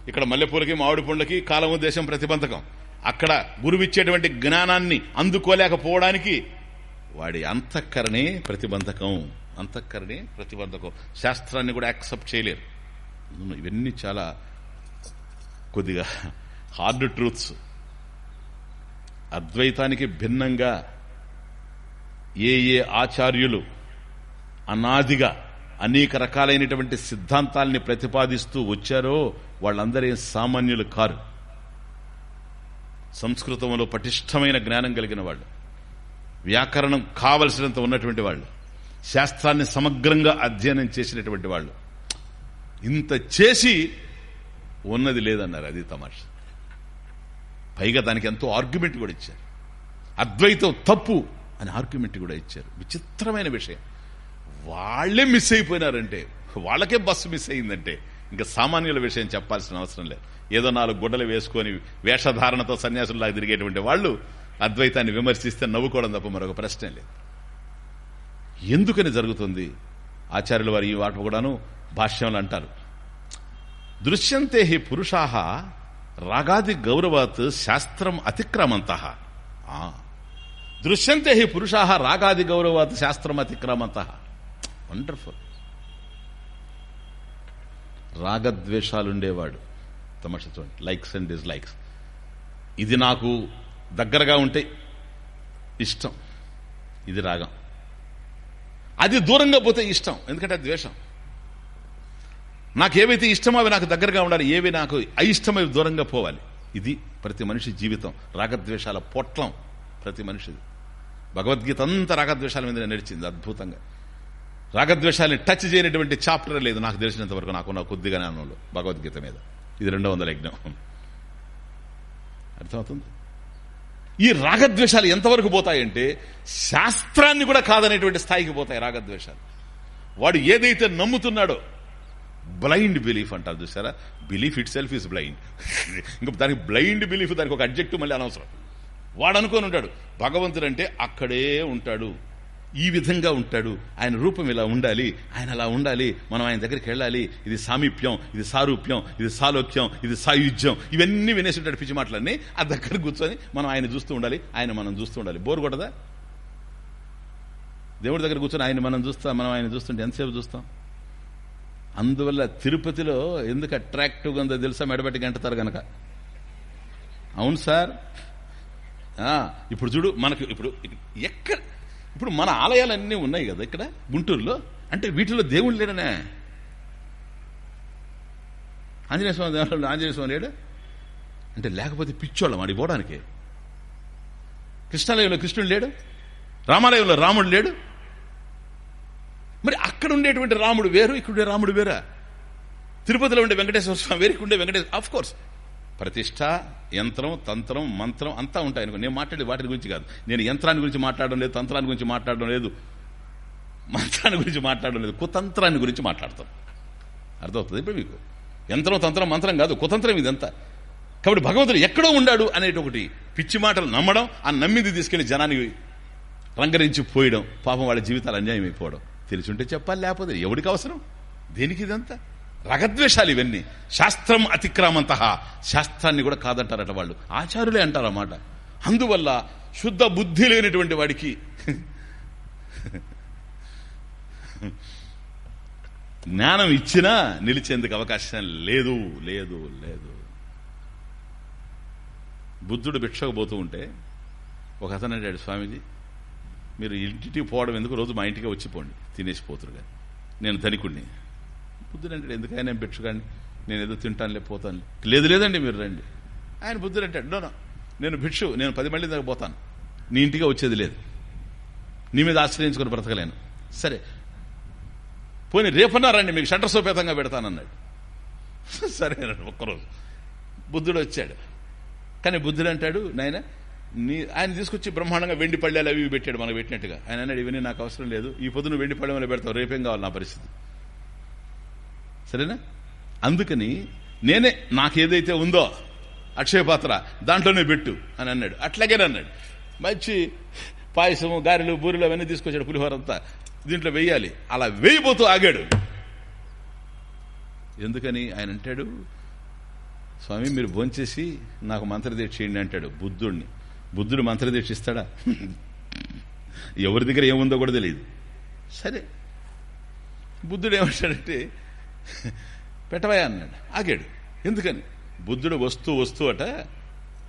ఇక్కడ మల్లెపూలకి మామిడి పండ్లకి కాలము ఉద్దేశం ప్రతిబంధకం. అక్కడ గురువిచ్చేటువంటి జ్ఞానాన్ని అందుకోలేకపోవడానికి వాడి అంతఃకరణే ప్రతిబంధకం. అంతఃకరణే ప్రతిబంధకం. శాస్త్రాన్ని కూడా యాక్సెప్ట్ చేయలేరు. ఇవన్నీ చాలా కొద్దిగా హార్డ్ ట్రూత్స్. అద్వైతానికి భిన్నంగా ఏ ఏ ఆచార్యులు అనాదిగా అనేక రకాలైనటువంటి సిద్ధాంతాల్ని ప్రతిపాదిస్తూ వచ్చారో వాళ్ళందరే సామాన్యులు కారు. సంస్కృతంలో పటిష్టమైన జ్ఞానం కలిగిన వాళ్ళు. వ్యాకరణం కావలసినంత ఉన్నటువంటి వాళ్ళు. శాస్త్రాన్ని సమగ్రంగా అధ్యయనం చేసినటువంటి వాళ్ళు. ఇంత చేసి ఉన్నది లేదన్నారు అది తమాష. పైగా దానికి ఎంతో ఆర్గ్యుమెంట్ కూడా ఇచ్చారు. అద్వైతం తప్పు అని ఆర్గ్యుమెంట్ కూడా ఇచ్చారు. విచిత్రమైన విషయం. వాళ్ళే మిస్ అయిపోయినారంటే వాళ్ళకే బస్సు మిస్ అయిందంటే ఇంకా సామాన్యుల విషయం చెప్పాల్సిన అవసరం లేదు. ఏదో నాలుగు గుడ్డలు వేసుకొని వేషధారణతో సన్యాసుల్లా తిరిగేటువంటి వాళ్ళు అద్వైతాన్ని విమర్శిస్తే నవ్వుకోవడం తప్ప మరొక ప్రశ్నే లేదు. ఎందుకని జరుగుతుంది? ఆచార్యుల వారు ఈ వాటి కూడాను భాష్యంలో అంటారు. దృశ్యంతే హి పురుషాహ రాగాది గౌరవాత్ శాస్త్రం అతిక్రమంత. దృశ్యంతే హి పురుషాహ రాగాది గౌరవాత్ శాస్త్రం అతిక్రమంత. వండర్ఫుల్. రాగద్వేషాలుండేవాడు తమాష చూడండి లైక్స్ అండ్ డిస్లైక్స్. ఇది నాకు దగ్గరగా ఉంటే ఇష్టం. ఇది రాగం. అది దూరంగా పోతే ఇష్టం. ఎందుకంటే అది ద్వేషం. నాకు ఏవైతే ఇష్టమో అవి నాకు దగ్గరగా ఉండాలి ఏవి నాకు అయిష్టమవి దూరంగా పోవాలి. ఇది ప్రతి మనిషి జీవితం. రాగద్వేషాల పొట్లం ప్రతి మనిషిది. భగవద్గీత అంతా రాగద్వేషాల మీద నడిచింది అద్భుతంగా. రాగద్వేషాలని టచ్ చేయనటువంటి చాప్టర్ లేదు నాకు తెలిసినంత వరకు నాకున్న కొద్ది జ్ఞానంలో భగవద్గీత మీద. ఇది రెండో వందల యజ్ఞం. అర్థమవుతుంది? ఈ రాగద్వేషాలు ఎంతవరకు పోతాయంటే శాస్త్రాన్ని కూడా కాదనేటువంటి స్థాయికి పోతాయి రాగద్వేషాలు. వాడు ఏదైతే నమ్ముతున్నాడో బ్లైండ్ బిలీఫ్ అంటారు చూసారా belief itself is blind ఇంకా దానికి బ్లైండ్ బిలీఫ్ దానికి ఒక అబ్జెక్టివ్ మళ్ళీ అనవసరం. వాడు అనుకొని ఉంటాడు భగవంతుడు అంటే అక్కడే ఉంటాడు. ఈ విధంగా ఉంటాడు. ఆయన రూపం ఇలా ఉండాలి. ఆయన అలా ఉండాలి. మనం ఆయన దగ్గరికి వెళ్ళాలి. ఇది సామీప్యం ఇది సారూప్యం ఇది సాలోక్యం ఇది సాయుధ్యం. ఇవన్నీ వినేసి ఉంటాడు పిచ్చి మాటలన్నీ. ఆ దగ్గర కూర్చొని మనం ఆయన చూస్తూ ఉండాలి. ఆయన మనం చూస్తూ ఉండాలి. బోర్ కొట్టదా? దేవుడి దగ్గర కూర్చొని ఆయన మనం చూస్తాం మనం ఆయన చూస్తుంటే ఎంతసేపు చూస్తాం? అందువల్ల తిరుపతిలో ఎందుకు అట్రాక్టివ్గా ఉందో తెలుసా? మెడబెట్టి గంటతారు గనక. అవును సార్. ఇప్పుడు చూడు మనకు ఇప్పుడు ఎక్కడ ఇప్పుడు మన ఆలయాలన్నీ ఉన్నాయి కదా ఇక్కడ గుంటూరులో? అంటే వీటిలో దేవుడు లేడనే ఆంజనేయ స్వామి దేవాలయంలో ఆంజనేయ స్వామి లేడు? అంటే లేకపోతే పిచ్చోళ్ళం వాడి పోవడానికి. కృష్ణాలయంలో కృష్ణుడు లేడు? రామాలయంలో రాముడు లేడు? మరి అక్కడ ఉండేటువంటి రాముడు వేరు ఇక్కడ రాముడు వేరా? తిరుపతిలో ఉండే వెంకటేశ్వర స్వామి వేరు ఇక్కడ ఉండే వెంకటేశ్వర ఆఫ్ కోర్స్ ప్రతిష్ట యంత్రం తంత్రం మంత్రం అంతా ఉంటాయి అనుకో. నేను మాట్లాడే వాటి గురించి కాదు. నేను యంత్రాన్ని గురించి మాట్లాడడం లేదు తంత్రాన్ని గురించి మాట్లాడడం లేదు మంత్రాన్ని గురించి మాట్లాడడం లేదు కుతంత్రాన్ని గురించి మాట్లాడతాం. అర్థమవుతుంది ఇప్పుడు మీకు? యంత్రం తంత్రం మంత్రం కాదు కుతంత్రం ఇదంతా. కాబట్టి భగవంతుడు ఎక్కడో ఉండాడు అనేటి ఒకటి పిచ్చి మాటలు నమ్మడం ఆ నమ్మింది తీసుకెళ్ళి జనానికి రంగరించి పోయడం పాపం వాళ్ళ జీవితాలు అన్యాయం అయిపోవడం తెలిసి ఉంటే చెప్పాలి లేకపోతే ఎవడికి అవసరం? దేనికి ఇదంతా? రగద్వేషాలు ఇవన్నీ. శాస్త్రం అతిక్రామంత. శాస్త్రాన్ని కూడా కాదంటారట వాళ్ళు. ఆచారులే అంటారు అన్నమాట అందువల్ల శుద్ధ బుద్ధి లేనటువంటి వాడికి జ్ఞానం ఇచ్చినా నిలిచేందుకు అవకాశం లేదు లేదు లేదు. బుద్ధుడు భిక్షకు పోతూ ఉంటే ఒక అతను అంటాడు స్వామీజీ మీరు ఇంటికి పోవడం ఎందుకు? రోజు మా ఇంటికి వచ్చిపోండి తినేసిపోతురు తినేసి కానీ నేను ధనికుడిని బుద్ధుడు ఎందుకైనా నేను భిక్షగాని నేను ఏదో తింటానులే పోతాను లేదు లేదండి మీరు రండి. ఆయన బుద్ధుడు అంటాడు నో నేను భిక్షు నేను పది మంది దగ్గర పోతాను. నీ ఇంటికి వచ్చేది లేదు. నీ మీద ఆశ్రయించుకుని బ్రతకలేను. సరే పోనీ రేపన్నా రండి మీకు షంటర్ సోపేతంగా పెడతానన్నాడు. సరే ఒక్కరోజు. బుద్ధుడు వచ్చాడు. కానీ బుద్ధుడు అంటాడు నాయన నీ ఆయన తీసుకొచ్చి బ్రహ్మాండంగా వెండి పళ్ళాలు అవి పెట్టాడు మనకు పెట్టినట్టుగా. ఆయన అన్నాడు ఇవన్నీ నాకు అవసరం లేదు. ఈ పొద్దున వెండి పళ్ళెంలో పెడతావు? రేపేం కావాలి నా పరిస్థితి? సరేనా? అందుకని నేనే నాకేదైతే ఉందో అక్షయపాత్ర దాంట్లోనే పెట్టు అని అన్నాడు. అట్లాగే అన్నాడు. మంచి పాయసము గారెలు బూరెలు అవన్నీ తీసుకొచ్చాడు పులిహోర అంతా దీంట్లో వెయ్యాలి. అలా వేయబోతూ ఆగాడు. ఎందుకని ఆయన అంటాడు స్వామి మీరు భోంచేసి నాకు మంత్రదీక్ష చేయండి అంటాడు బుద్ధుడిని బుద్ధుడు మంత్రదీక్ష ఇస్తాడా? ఎవరి దగ్గర ఏముందో కూడా తెలియదు. సరే. బుద్ధుడు ఏమంటాడంటే పెట్టవయా అన్నాడు. ఆగాడు. ఎందుకని? బుద్ధుడు వస్తూ వస్తూ అట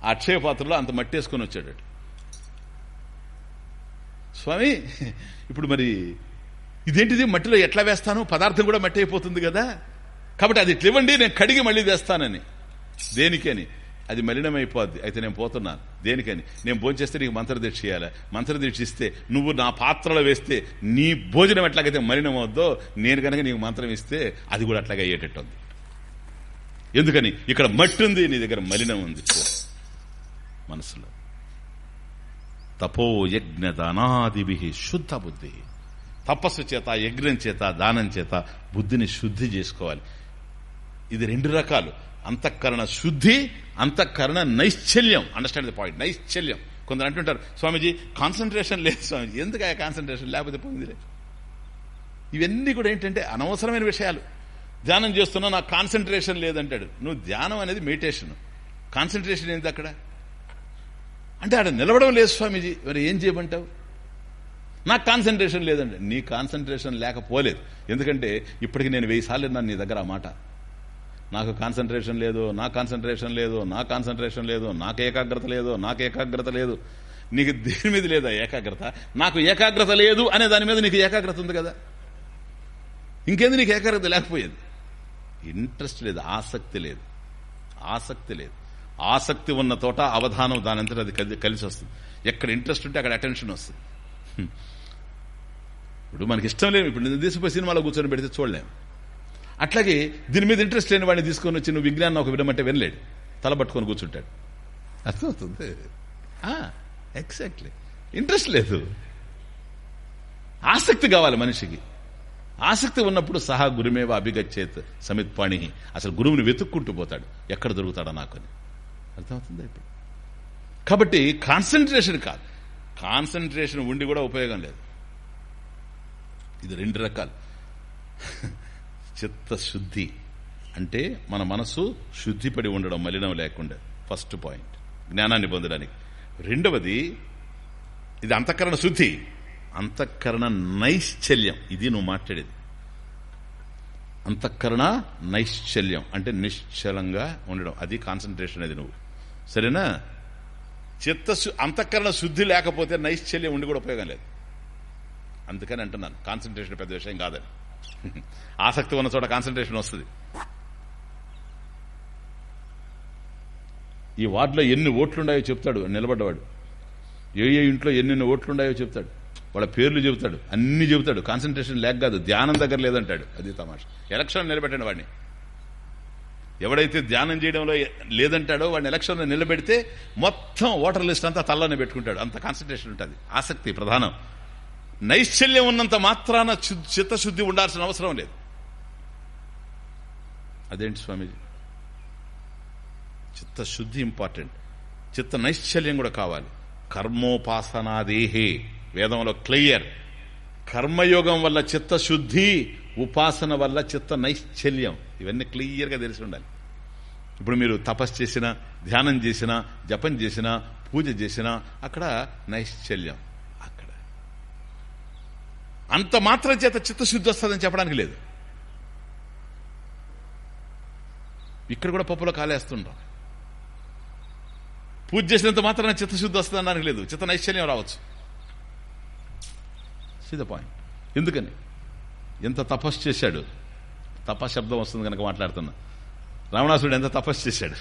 ఆ అక్షయ పాత్రలో అంత మట్టేసుకొని వచ్చాడట. స్వామి ఇప్పుడు మరి ఇదేంటిది? మట్టిలో ఎట్లా వేస్తాను? పదార్థం కూడా మట్టి అయిపోతుంది కదా. కాబట్టి అది ఇట్లా ఇవ్వండి నేను కడిగి మళ్ళీ వేస్తానని. దేనికని? అది మలినమైపోద్ది. అయితే నేను పోతున్నాను. దేనికని? నేను భోంచేస్తే నీకు మంత్రదీక్ష చేయాలి మంత్రదీక్ష ఇస్తే నువ్వు నా పాత్రలో వేస్తే నీ భోజనం ఎట్లాగైతే మలినం అవుద్దో నేను కనుక నీకు మంత్రం ఇస్తే అది కూడా అట్లాగే అయ్యేటట్టు ఉంది ఎందుకని? ఇక్కడ మట్టి ఉంది నీ దగ్గర మలినం ఉంది మనసులో. తపో యజ్ఞ దానాదిభి శుద్ధ బుద్ధి. తపస్సు చేత యజ్ఞం చేత దానం చేత బుద్ధిని శుద్ధి చేసుకోవాలి. ఇది రెండు రకాలు. అంతఃకరణ శుద్ధి అంతఃకరణ నైశ్చల్యం. అండర్స్టాండ్ ది పాయింట్ నైశ్చల్యం. కొందరు అంటుంటారు స్వామీజీ కాన్సన్ట్రేషన్ లేదు స్వామీజీ. ఎందుకు ఆ కాన్సన్ట్రేషన్ లేకపోతే పొందిలే. ఇవన్నీ కూడా ఏంటంటే అనవసరమైన విషయాలు. ధ్యానం చేస్తున్నా నాకు కాన్సన్ట్రేషన్ లేదంటాడు. నువ్వు ధ్యానం అనేది మెడిటేషన్ కాన్సన్ట్రేషన్ ఏంటి అక్కడ? అంటే ఆడ నిలవడం లేదు స్వామీజీ. మరి ఏం చేయమంటావు? నాకు కాన్సన్ట్రేషన్ లేదండి నీ కాన్సన్ట్రేషన్ లేకపోలేదు. ఎందుకంటే ఇప్పటికి నేను వెయ్యి సార్లు నా నీ దగ్గర ఆ మాట. నాకు కాన్సన్ట్రేషన్ లేదు నా కాన్సన్ట్రేషన్ లేదు నా కాన్సన్ట్రేషన్ లేదు నాకు ఏకాగ్రత లేదు నాకు ఏకాగ్రత లేదు. నీకు దేని మీద లేదా ఏకాగ్రత? నాకు ఏకాగ్రత లేదు అనే దాని మీద నీకు ఏకాగ్రత ఉంది కదా. ఇంకేంది నీకు ఏకాగ్రత లేకపోయేది? ఇంట్రెస్ట్ లేదు ఆసక్తి లేదు. ఆసక్తి లేదు. ఆసక్తి ఉన్న తోట అవధానం దానంతట అది కలిసి వస్తుంది. ఎక్కడ ఇంట్రెస్ట్ ఉంటే అక్కడ అటెన్షన్ వస్తుంది. ఇప్పుడు మనకి ఇష్టం లేదు. ఇప్పుడు నేను తీసిపోయి సినిమాలో కూర్చొని పెడితే చూడలేము అట్లాగే దీని మీద ఇంట్రెస్ట్ లేని వాడిని తీసుకొని వచ్చి నువ్వు విజ్ఞానం ఒక వినమంటే వినలేడు. తల పట్టుకొని కూర్చుంటాడు. అర్థమవుతుంది? ఎగ్జాక్ట్లీ ఇంట్రెస్ట్ లేదు. ఆసక్తి కావాలి మనిషికి. ఆసక్తి ఉన్నప్పుడు సహా గురుమేవ అభిగచ్చేత్ సమిత్పాణి అసలు గురువుని వెతుక్కుంటూ పోతాడు. ఎక్కడ దొరుకుతాడా నాకని అర్థమవుతుందా ఇప్పుడు? కాబట్టి కాన్సన్ట్రేషన్ కాదు. కాన్సన్ట్రేషన్ ఉండి కూడా ఉపయోగం లేదు. ఇది రెండు రకాలు. చిత్తశుద్ధి అంటే మన మనసు శుద్ధిపడి ఉండడం మలినం లేకుండా. ఫస్ట్ పాయింట్ జ్ఞానాన్ని పొందడానికి. రెండవది ఇది అంతఃకరణ శుద్ధి. అంతఃకరణ నైశ్చల్యం. ఇది నువ్వు మాట్లాడేది. అంతఃకరణ నైశ్చల్యం అంటే నిశ్చలంగా ఉండడం. అది కాన్సన్ట్రేషన్ అది నువ్వు. సరేనా? చిత్త అంతఃకరణ శుద్ధి లేకపోతే నైశ్చల్యం ఉండి కూడా ఉపయోగం లేదు. అందుకని అంటున్నాను. కాన్సన్ట్రేషన్ పెద్ద విషయం కాదని. ఆసక్తి ఉన్న చోట కాన్సన్ట్రేషన్ వస్తుంది. ఈ వార్డులో ఎన్ని ఓట్లున్నాయో చెప్తాడు నిలబడ్డవాడు. ఏ ఏ ఇంట్లో ఎన్నెన్ని ఓట్లున్నాయో చెప్తాడు. వాళ్ళ పేర్లు చెబుతాడు అన్ని చెబుతాడు. కాన్సన్ట్రేషన్ లేక కాదు ధ్యానం దగ్గర లేదంటాడు. అది తమాష. ఎలక్షన్ నిలబెట్టండి వాడిని. ఎవడైతే ధ్యానం చేయడంలో లేదంటాడో వాడిని ఎలక్షన్లో నిలబెడితే మొత్తం ఓటర్ లిస్ట్ అంతా తల్లని పెట్టుకుంటాడు. అంత కాన్సన్ట్రేషన్ ఉంటుంది. ఆసక్తి ప్రధానం. నైశ్చల్యం ఉన్నంత మాత్రాన చిత్తశుద్ధి ఉండాల్సిన అవసరం లేదు. అదేంటి స్వామీజీ? చిత్తశుద్ధి ఇంపార్టెంట్. చిత్త నైశ్చల్యం కూడా కావాలి. కర్మోపాసనాదేహే. వేదంలో క్లియర్. కర్మయోగం వల్ల చిత్తశుద్ధి ఉపాసన వల్ల చిత్త నైశ్చల్యం. ఇవన్నీ క్లియర్గా తెలిసి ఉండాలి. ఇప్పుడు మీరు తపస్సు చేసినా ధ్యానం చేసినా జపం చేసినా పూజ చేసినా అక్కడ నైశ్చల్యం. అంత మాత్రం చేత చిత్తశుద్ధి వస్తుందని చెప్పడానికి లేదు. ఇక్కడ కూడా పప్పులో కాలేస్తుంటాం పూజ చేసినంత మాత్రాన చిత్తశుద్ధి వస్తుందనడానికి లేదు. చిత్త నైశ్చల్యం రావచ్చు. సీ ద పాయింట్ ఎందుకని? ఎంత తపస్సు చేశాడు? తపశబ్దం వస్తుంది కనుక మాట్లాడుతున్నా. రావణాసుడు ఎంత తపస్సు చేశాడు?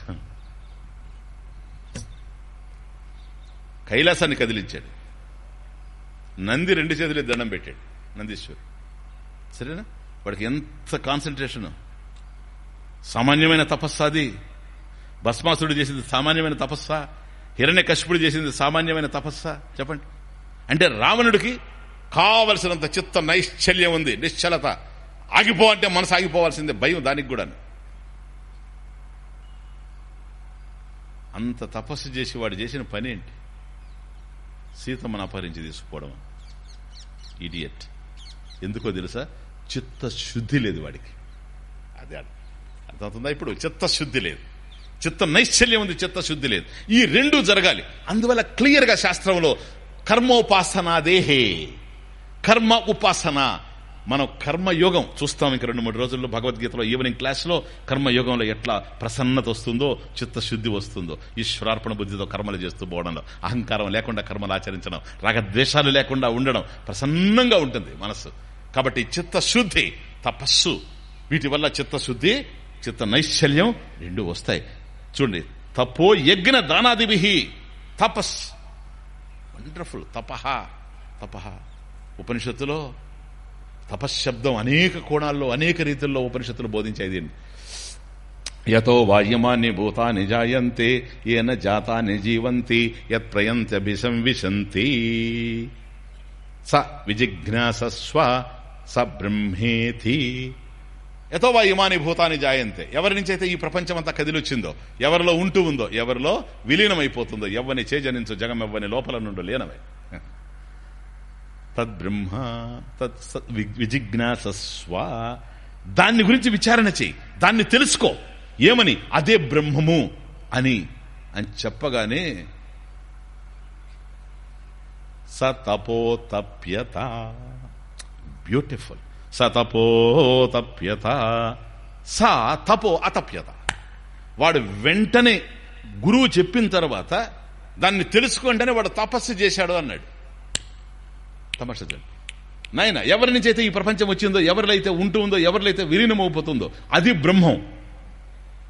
కైలాసాన్ని కదిలించాడు. నంది రెండు చేతులు దండం పెట్టాడు. నందీశ్వర్. సరేనా? వాడికి ఎంత కాన్సన్ట్రేషను సామాన్యమైన తపస్సు అది భస్మాసుడు చేసింది సామాన్యమైన తపస్స? హిరణ్య కశ్యపుడు చేసింది సామాన్యమైన తపస్స? చెప్పండి. అంటే రావణుడికి కావలసినంత చిత్త నైశ్చల్యం ఉంది నిశ్చలత. ఆగిపో అంటే మనసు ఆగిపోవాల్సిందే భయం దానికి కూడా అంత తపస్సు చేసి వాడు చేసిన పని ఏంటి? సీతమ్మను అపహరించి తీసుకుపోవడం. ఇడియట్ ఎందుకో తెలుసా? చిత్తశుద్ధి లేదు వాడికి. అదే అర్థమవుతుందా ఇప్పుడు? చిత్తశుద్ధి లేదు. చిత్త నైశ్చల్యం ఉంది చిత్తశుద్ధి లేదు. ఈ రెండు జరగాలి. అందువల్ల క్లియర్గా శాస్త్రంలో కర్మోపాసనాదేహే కర్మ ఉపాసన. మనం కర్మయోగం చూస్తాం ఇంక రెండు మూడు రోజుల్లో భగవద్గీతలో ఈవినింగ్ క్లాస్లో కర్మయోగంలో ఎట్లా ప్రసన్నత వస్తుందో చిత్తశుద్ధి వస్తుందో ఈశ్వరార్పణ బుద్ధితో కర్మలు చేస్తూ పోవడంలో అహంకారం లేకుండా కర్మలు ఆచరించడం రాగద్వేషాలు లేకుండా ఉండడం ప్రసన్నంగా ఉంటుంది మనస్సు. కాబట్టి చిత్తశుద్ధి తపస్సు. వీటి వల్ల చిత్తశుద్ధి చిత్త నైశ్చల్యం రెండు వస్తాయి. చూడండి తపో యజ్ఞ దానాదిభి తపస్. వండర్ఫుల్ తపహ తపహ ఉపనిషత్తులో తపశ్శబ్దం అనేక కోణాల్లో అనేక రీతుల్లో ఉపనిషత్తులు బోధించేది యతో వాయుమాన్ని భూతాన్ని జాయంతే ఏన జాతాన్ని జీవంతి యత్ ప్రయంత్యభిసంవిశంతి స విజిజ్ఞాసస్వ స బ్రహ్మేతి యథోవా ఇమాని భూతాన్ని జాయంతే. ఎవరి నుంచైతే ఈ ప్రపంచం అంతా కదిలొచ్చిందో ఎవరిలో ఉంటూ ఉందో ఎవరిలో విలీనమైపోతుందో ఎవ్వని చేజనించు జగం ఎవ్వని లోపల నుండి లేనవై తద్బ్రహ్మ తత్ విజిజ్ఞాసస్వ దాన్ని గురించి విచారణ చేయి. దాన్ని తెలుసుకో. ఏమని? అదే బ్రహ్మము అని. అని చెప్పగానే స తపోతప్యత బ్యూటిఫుల్. స తపోతప్యత స తపో అతప్యత. వాడు వెంటనే గురువు చెప్పిన తర్వాత దాన్ని తెలుసుకుంటేనే వాడు తపస్సు చేశాడు అన్నాడు. తమాషా నాయన ఎవరి నుంచి అయితే ఈ ప్రపంచం వచ్చిందో ఎవరిలో అయితే ఉంటుందో ఎవరిలో అయితే విలీనమైపోతుందో అది బ్రహ్మం.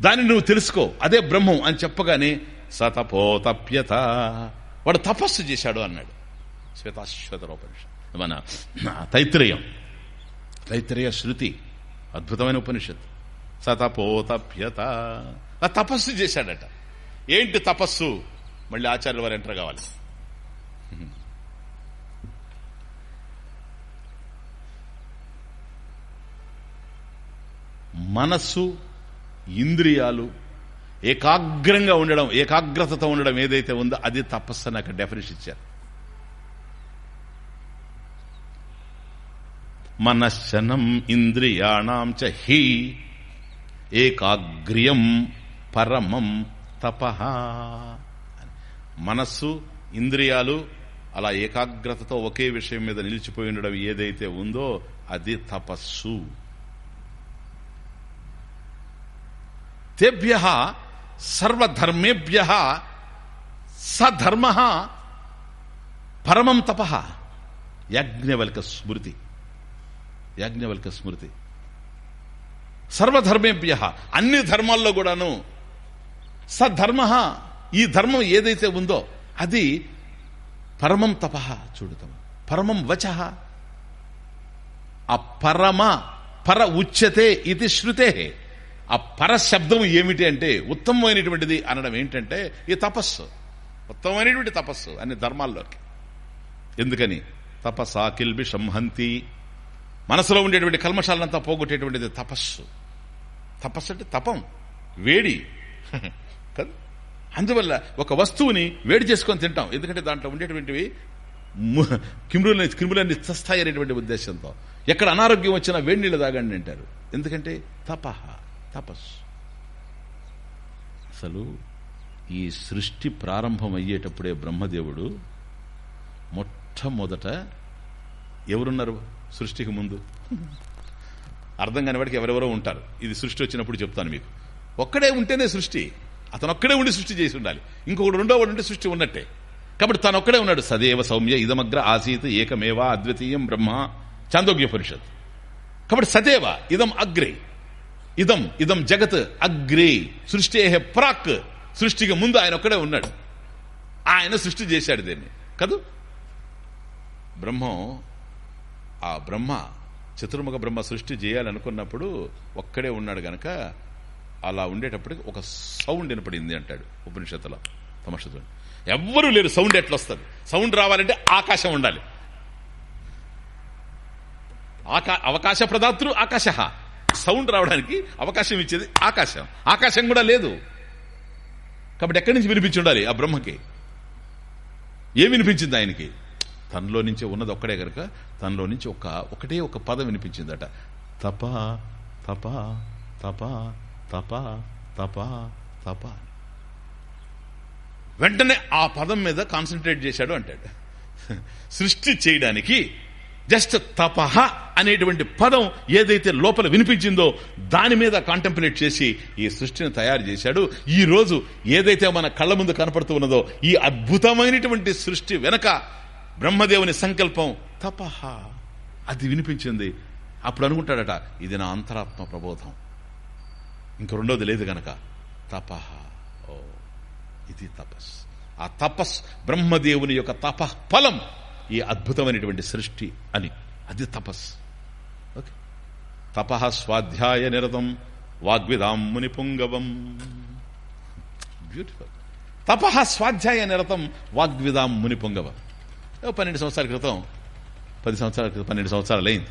దాన్ని నువ్వు తెలుసుకో అదే బ్రహ్మం అని చెప్పగానే సతపోతప్యత వాడు తపస్సు చేశాడు అన్నాడు. శ్వేతాశ్వతరోపనిషత్ మన తైత్రేయం. తైత్రేయ శృతి. అద్భుతమైన ఉపనిషత్ సతపోతప్యత తపస్సు చేశాడట. ఏంటి తపస్సు? మళ్ళీ ఆచార్యుల వారు ఎంటర్ కావాలి. మనస్సు ఇంద్రియాలు ఏకాగ్రంగా ఉండడం ఏకాగ్రతతో ఉండడం ఏదైతే ఉందో అది తపస్సు అని అక్కడ డెఫినేషన్ ఇచ్చారు. మనశ్శనం ఇంద్రియాణం చ హి ఏకాగ్ర్యం పరమం తప మనస్సు ఇంద్రియాలు అలా ఏకాగ్రతతో ఒకే విషయం మీద నిలిచిపోయి ఉండడం ఏదైతే ఉందో అది తపస్సు. తేభ్య సర్వధర్మేభ్య సధర్మ పరమం తప. యాజ్ఞవల్క స్మృతి. యాజ్ఞవల్క స్మృతి. సర్వధర్మేభ్య అన్ని ధర్మాల్లో కూడాను. సధర్మ ఈ ధర్మం ఏదైతే ఉందో అది పరమం తప చూడతాం. పరమం వచ. ఆ పరమ పర ఉచ్యతే ఇది శృతే. ఆ పర శబ్దం ఏమిటి అంటే ఉత్తమమైనటువంటిది అనడం ఏంటంటే ఈ తపస్సు. ఉత్తమమైనటువంటి తపస్సు అన్ని ధర్మాల్లోకి. ఎందుకని? తపసా కిల్బి సంహంతి మనసులో ఉండేటువంటి కల్మషాలంతా పోగొట్టేటువంటిది తపస్సు. తపస్సు అంటే తపం వేడి. కదా? అందువల్ల ఒక వస్తువుని వేడి చేసుకొని తింటాం. ఎందుకంటే దాంట్లో ఉండేటువంటివి కిమ్రులని క్రిములన్నీ చస్తాయి అనేటువంటి ఉద్దేశంతో. ఎక్కడ అనారోగ్యం వచ్చినా వేడి నీళ్ళు తాగండి అంటారు. ఎందుకంటే తపహ తపస్సు. అసలు ఈ సృష్టి ప్రారంభం అయ్యేటప్పుడే బ్రహ్మదేవుడు మొట్టమొదట ఎవరున్నారు? సృష్టికి ముందు. అర్థం కాని వాడికి ఎవరెవరో ఉంటారు. ఇది సృష్టి వచ్చినప్పుడు చెప్తాను మీకు. ఒక్కడే ఉంటేనే సృష్టి. అతను ఒక్కడే ఉండి సృష్టి చేసి ఉండాలి. ఇంకొకడు రెండో వాడు ఉంటే సృష్టి ఉన్నట్టే. కాబట్టి తను ఒక్కడే ఉన్నాడు. సదేవ సౌమ్య ఇదమగ్ర ఆసీత్ ఏకమేవా అద్వితీయం బ్రహ్మ చాందోగ్య పరిషత్ కాబట్టి సదేవ ఇదం అగ్రే. ఇదం ఇదం జగత్ అగ్రే. సృష్టి ప్రాక్. సృష్టికి ముందు ఆయన ఒక్కడే ఉన్నాడు. ఆయన సృష్టి చేశాడు దీన్ని. కదూ? బ్రహ్మం ఆ బ్రహ్మ చతుర్ముఖ బ్రహ్మ సృష్టి చేయాలనుకున్నప్పుడు ఒక్కడే ఉన్నాడు గనక అలా ఉండేటప్పటికి ఒక సౌండ్ వినపడింది అంటాడు ఉపనిషత్తులో. తమషత్తులో ఎవ్వరూ లేరు సౌండ్ ఎట్లా వస్తుంది సౌండ్ రావాలంటే ఆకాశం ఉండాలి. ఆకా అవకాశ ప్రదాతృ ఆకాశ. సౌండ్ రావడానికి అవకాశం ఇచ్చేది ఆకాశం. ఆకాశం కూడా లేదు. కాబట్టి ఎక్కడి నుంచి వినిపించి ఉండాలి ఆ బ్రహ్మకి? ఏం వినిపించింది ఆయనకి? తనలో నుంచి ఉన్నది ఒక్కడే కనుక తనలో నుంచి ఒక ఒకటే ఒక పదం వినిపించిందట. తప తప తప తప తప తప. వెంటనే ఆ పదం మీద కాన్సన్ట్రేట్ చేశాడు అంటాడు. సృష్టి చేయడానికి జస్ట్ తపహ అనేటువంటి పదం ఏదైతే లోపల వినిపించిందో దాని మీద కాంటెంప్లేట్ చేసి ఈ సృష్టిని తయారు చేశాడు. ఈ రోజు ఏదైతే మన కళ్ళ ముందు కనపడుతూ ఉన్నదో ఈ అద్భుతమైనటువంటి సృష్టి వెనక బ్రహ్మదేవుని సంకల్పం. తపహ. అది వినిపించింది. అప్పుడు అనుకుంటాడట ఇది నా అంతరాత్మ ప్రబోధం. ఇంక రెండోది లేదు గనక. తపహ. ఓ ఇది తపస్. ఆ తపస్ బ్రహ్మదేవుని యొక్క తప ఫలం ఈ అద్భుతమైనటువంటి సృష్టి అని. అది తపస్. ఓకే. తప స్వాధ్యాయ నిరతం వాగ్విదాం ముని పుంగవం బ్యూటిఫుల్. తప స్వాధ్యాయ నిరతం వాగ్విదాం ముని పుంగవం పన్నెండు సంవత్సరాల క్రితం పది సంవత్సరాల క్రితం పన్నెండు సంవత్సరాలు అయింది.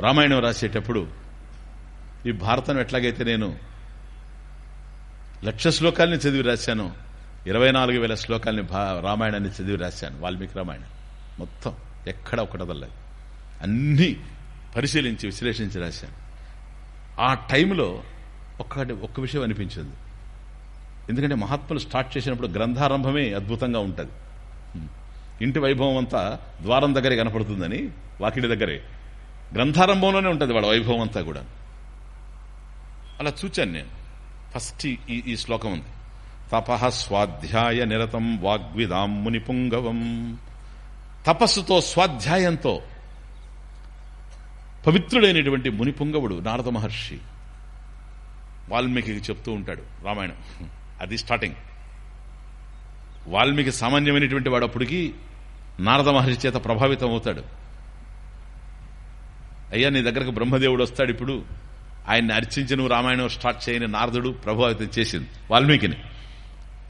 రామాయణం రాసేటప్పుడు ఈ భారతం ఎట్లాగైతే నేను లక్ష శ్లోకాల్ని చదివి రాశాను ఇరవై నాలుగు వేల శ్లోకాల్ని భా రామాయణాన్ని చదివి రాశాను వాల్మీకి రామాయణం. మొత్తం ఎక్కడ ఒకటదల్లది అన్నీ పరిశీలించి విశ్లేషించి రాశాను. ఆ టైంలో ఒక్కటి ఒక్క విషయం అనిపించింది. ఎందుకంటే మహాత్ములు స్టార్ట్ చేసినప్పుడు గ్రంథారంభమే అద్భుతంగా ఉంటుంది. ఇంటి వైభవం అంతా ద్వారం దగ్గరే కనపడుతుందని వాకిడి దగ్గరే. గ్రంథారంభంలోనే ఉంటుంది వాళ్ళ వైభవం అంతా కూడా. అలా చూచాను నేను. ఫస్ట్ ఈ ఈ శ్లోకం ఉంది. తపహ స్వాధ్యాయ నిరతం వాగ్విదాం ముని పుంగవం తపస్సుతో స్వాధ్యాయంతో పవిత్రుడైనటువంటి ముని పుంగవుడు నారద మహర్షి వాల్మీకి చెప్తూ ఉంటాడు రామాయణం. అది స్టార్టింగ్. వాల్మీకి సామాన్యమైనటువంటి వాడు అప్పటికి నారద మహర్షి చేత ప్రభావితం అవుతాడు అయ్యా నీ దగ్గరకు బ్రహ్మదేవుడు వస్తాడు ఇప్పుడు. ఆయన్ని అర్చించి నువ్వు రామాయణం స్టార్ట్ చేయని నారదుడు ప్రభావితం చేసింది వాల్మీకిని.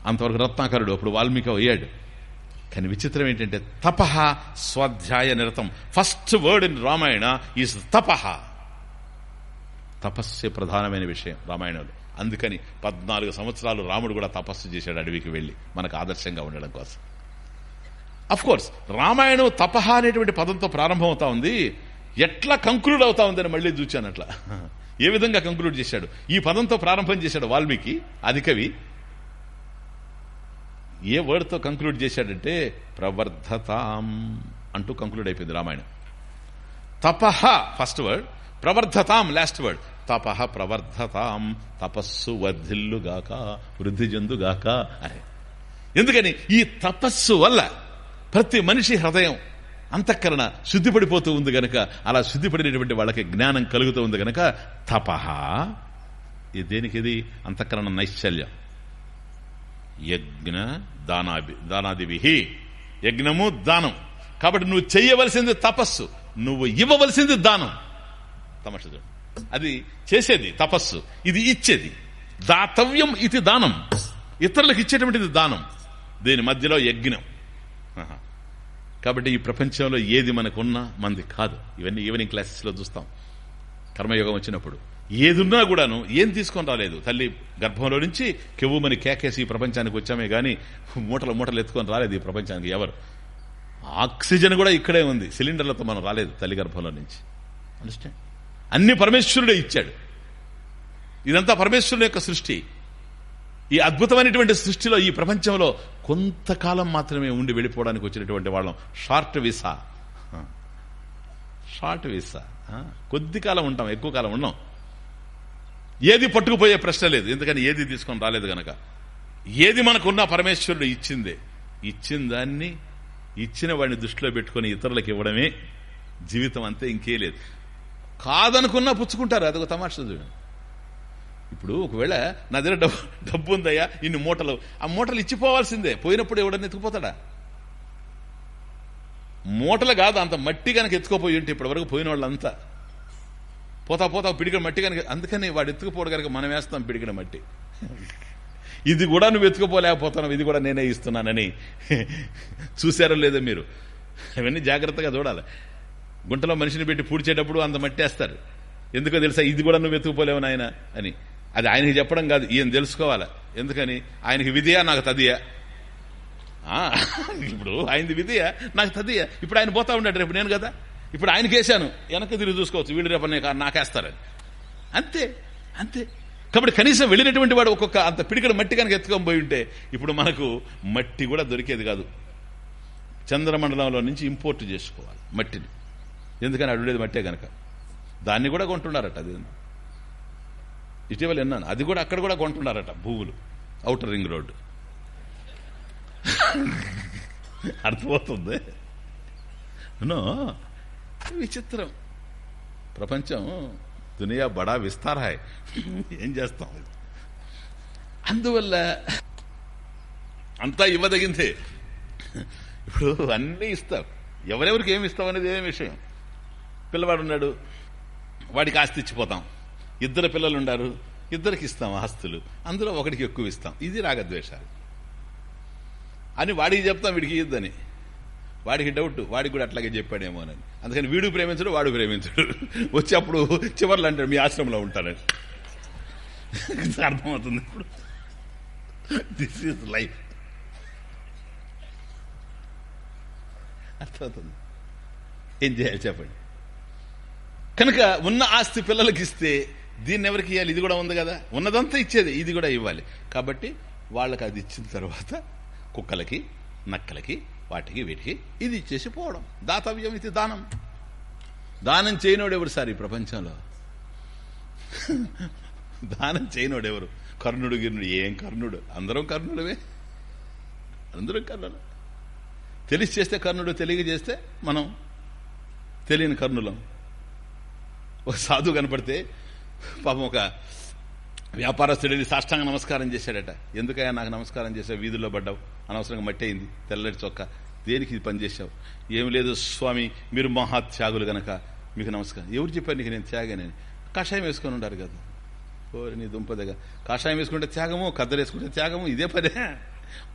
అంతవరకు రత్నాకరుడు అప్పుడు వాల్మీకి అయ్యాడు. కానీ విచిత్రం ఏంటంటే తపహ స్వాధ్యాయ నిరతం. First word in Ramayana is తపహ తపస్సే ప్రధానమైన విషయం రామాయణంలో. అందుకని పద్నాలుగు సంవత్సరాలు రాముడు కూడా తపస్సు చేశాడు అడవికి వెళ్ళి మనకు ఆదర్శంగా ఉండడం కోసం. కోర్స్ రామాయణం తపహ అనేటువంటి పదంతో ప్రారంభం అవుతా ఉంది. ఎట్లా కంక్లూడ్ అవుతా ఉందని మళ్ళీ చూచాను అట్లా. ఏ విధంగా కంక్లూడ్ చేశాడు? ఈ పదంతో ప్రారంభం చేశాడు వాల్మీకి అధికవి ఏ వర్డ్తో కంక్లూడ్ చేశాడంటే ప్రవర్ధతాం అంటూ కంక్లూడ్ అయిపోయింది రామాయణం. తపహ ఫస్ట్ వర్డ్ ప్రవర్ధతాం లాస్ట్ వర్డ్ తపహ ప్రవర్ధతాం. తపస్సు వర్ధిల్లుగాక వృద్ధి చెందుగాక. అరే. ఎందుకని? ఈ తపస్సు వల్ల ప్రతి మనిషి హృదయం అంతఃకరణ శుద్ధిపడిపోతూ ఉంది గనక అలా శుద్ధిపడినటువంటి వాళ్ళకి జ్ఞానం కలుగుతూ ఉంది గనక తపహ ఇది దేనికి ఇది? అంతఃకరణ నైశ్చల్యం. యజ్ఞ దానాభి దానాదివిహి. యజ్ఞము దానం. కాబట్టి నువ్వు చెయ్యవలసింది తపస్సు. నువ్వు ఇవ్వవలసింది దానం. తమస్సు అది చేసేది తపస్సు. ఇది ఇచ్చేది. దాతవ్యం ఇది దానం. ఇతరులకు ఇచ్చేటువంటిది దానం. దీని మధ్యలో యజ్ఞం. కాబట్టి ఈ ప్రపంచంలో ఏది మనకున్నా మంది కాదు. ఇవన్నీ ఈవినింగ్ క్లాసెస్లో చూస్తాం. కర్మయోగం వచ్చినప్పుడు. ఏదున్నా కూడాను ఏం తీసుకొని రాలేదు. తల్లి గర్భంలో నుంచి కెవ్వుమని కేకేసి ఈ ప్రపంచానికి వచ్చామే కానీ మూటలు మూటలు ఎత్తుకొని రాలేదు ఈ ప్రపంచానికి ఎవరు? ఆక్సిజన్ కూడా ఇక్కడే ఉంది. సిలిండర్లతో మనం రాలేదు తల్లి గర్భంలో నుంచి. అండర్స్టాండ్ అన్ని పరమేశ్వరుడే ఇచ్చాడు. ఇదంతా పరమేశ్వరుడు యొక్క సృష్టి. ఈ అద్భుతమైనటువంటి సృష్టిలో ఈ ప్రపంచంలో కొంతకాలం మాత్రమే ఉండి వెళ్ళిపోవడానికి వచ్చినటువంటి వాళ్ళం. Short visa. Short visa. కొద్ది కాలం ఉంటాం ఎక్కువ కాలం ఉన్నాం. ఏది పట్టుకుపోయే ప్రశ్న లేదు. ఎందుకని ఏది తీసుకొని రాలేదు గనక. ఏది మనకున్న పరమేశ్వరుడు ఇచ్చిందే. ఇచ్చిన దాన్ని ఇచ్చిన వాడిని దృష్టిలో పెట్టుకొని ఇతరులకు ఇవ్వడమే జీవితం అంతే ఇంకే లేదు. కాదనుకున్నా పుచ్చుకుంటారు. అదొక తమాషా చూడండి. ఇప్పుడు ఒకవేళ నా దగ్గర డబ్బు డబ్బు ఉందయ్యా ఇన్ని మూటలు ఆ మూటలు ఇచ్చిపోవాల్సిందే. పోయినప్పుడు ఎవడన్నా ఎత్తుకుపోతాడా? మూటలు కాదు అంత మట్టి కనుక ఎత్తుకోపోయి ఉంటే ఇప్పటి వరకు పోయిన వాళ్ళంతా పోతా పోతా పిడికిన మట్టి కనుక అందుకని వాడు ఎత్తుకుపోడు కనుక మనం వేస్తాం పిడికిన మట్టి. ఇది కూడా నువ్వు ఎత్తుకుపోలేకపోతున్నావు ఇది కూడా నేనే ఇస్తున్నానని. చూశారో లేదో మీరు? అవన్నీ జాగ్రత్తగా చూడాలి. గుంటలో మనిషిని పెట్టి పూడ్చేటప్పుడు అంత మట్టి వేస్తారు. ఎందుకో తెలుసా ఇది కూడా నువ్వు ఎత్తుకుపోలేవు నాయన అని. అది ఆయనకి చెప్పడం కాదు ఈయన తెలుసుకోవాలి. ఎందుకని? ఆయనకి విధియా నాకు తదియా? ఆ, ఇప్పుడు ఆయనది విధియా నాకు తదియా? ఇప్పుడు ఆయన పోతా ఉన్నాడు రేపు నేను కదా? ఇప్పుడు ఆయనకి వేశాను. వెనక్కి తిరిగి చూసుకోవచ్చు. వీళ్ళు రేపు నాకు- నాకేస్తారని. అంతే అంతే. కాబట్టి కనీసం వెళ్ళినటువంటి వాడు ఒక్కొక్క అంత పిడికడ మట్టి కనుక ఎత్తుకొని పోయి ఉంటే ఇప్పుడు మనకు మట్టి కూడా దొరికేది కాదు. చంద్రమండలంలో నుంచి ఇంపోర్ట్ చేసుకోవాలి మట్టిని. ఎందుకని అడుగులేదు మట్టే కనుక దాన్ని కూడా కొంటున్నారట అది. ఇటీవల విన్నాను అది కూడా అక్కడ కూడా కొంటున్నారట భూములు అవుటర్ రింగ్ రోడ్డు అర్థమవుతుంది? నో విచిత్రం. ప్రపంచం దునియా బడా విస్తారాయ్. ఏం చేస్తాం? అందువల్ల అంతా ఇవ్వదగిందే. ఇప్పుడు అన్నీ ఇస్తారు. ఎవరెవరికి ఏమి ఇస్తాం అనేది ఏం విషయం? పిల్లవాడున్నాడు వాడికి ఆస్తి ఇచ్చిపోతాం. ఇద్దరు పిల్లలుండారు ఇద్దరికి ఇస్తాం ఆస్తులు అందులో ఒకడికి ఎక్కువ ఇస్తాం. ఇది రాగద్వేషాలు. అని వాడికి చెప్తాం వీడికి ఇద్దని వాడికి డౌట్ వాడికి కూడా అట్లాగే చెప్పాడేమోనని అందుకని వీడు ప్రేమించడు వాడు ప్రేమించడు. వచ్చి అప్పుడు చివర్లు అంటాడు మీ ఆశ్రమంలో ఉంటాడని అర్థమవుతుంది ఇప్పుడు. దిస్ ఈజ్ లైఫ్ అర్థమవుతుంది. ఏం చేయాలి చెప్పండి. కనుక ఉన్న ఆస్తి పిల్లలకి ఇస్తే దీన్ని ఎవరికి ఇవ్వాలి ఇది కూడా ఉంది కదా. ఉన్నదంతా ఇచ్చేది. ఇది కూడా ఇవ్వాలి. కాబట్టి వాళ్ళకి అది ఇచ్చిన తర్వాత కుక్కలకి నక్కలకి వాటికి వీటికి ఇది ఇచ్చేసి పోవడం. దాతవ్యం ఇది దానం. దానం చేయనోడు ఎవరు సార్ ఈ ప్రపంచంలో? దానం చేయనోడు ఎవరు? కర్ణుడు గిర్ణుడు. ఏం కర్ణుడు? అందరం కర్ణుడవే అందరం కర్ణుడు తెలిసి చేస్తే కర్ణుడు తెలియ చేస్తే మనం తెలియని కర్ణులం. ఒక సాధువు కనపడితే పాపం ఒక వ్యాపారస్తుడిని సాష్టాంగ నమస్కారం చేశాడట. ఎందుకయ్యా నాకు నమస్కారం చేసావు వీధుల్లో పడ్డావు. అనవసరంగా మట్టి అయింది తెల్లటి చొక్క. దేనికి ఇది పనిచేసావు ఏం లేదు స్వామి మీరు మహా త్యాగులు గనక. మీకు నమస్కారం. ఎవరు చెప్పారు నీకు నేను త్యాగానని? కషాయం వేసుకొని ఉండారు కదా. ఓరి నీ దుంపదగా కషాయం వేసుకుంటే త్యాగము కద్దరు వేసుకుంటే త్యాగము ఇదే పదే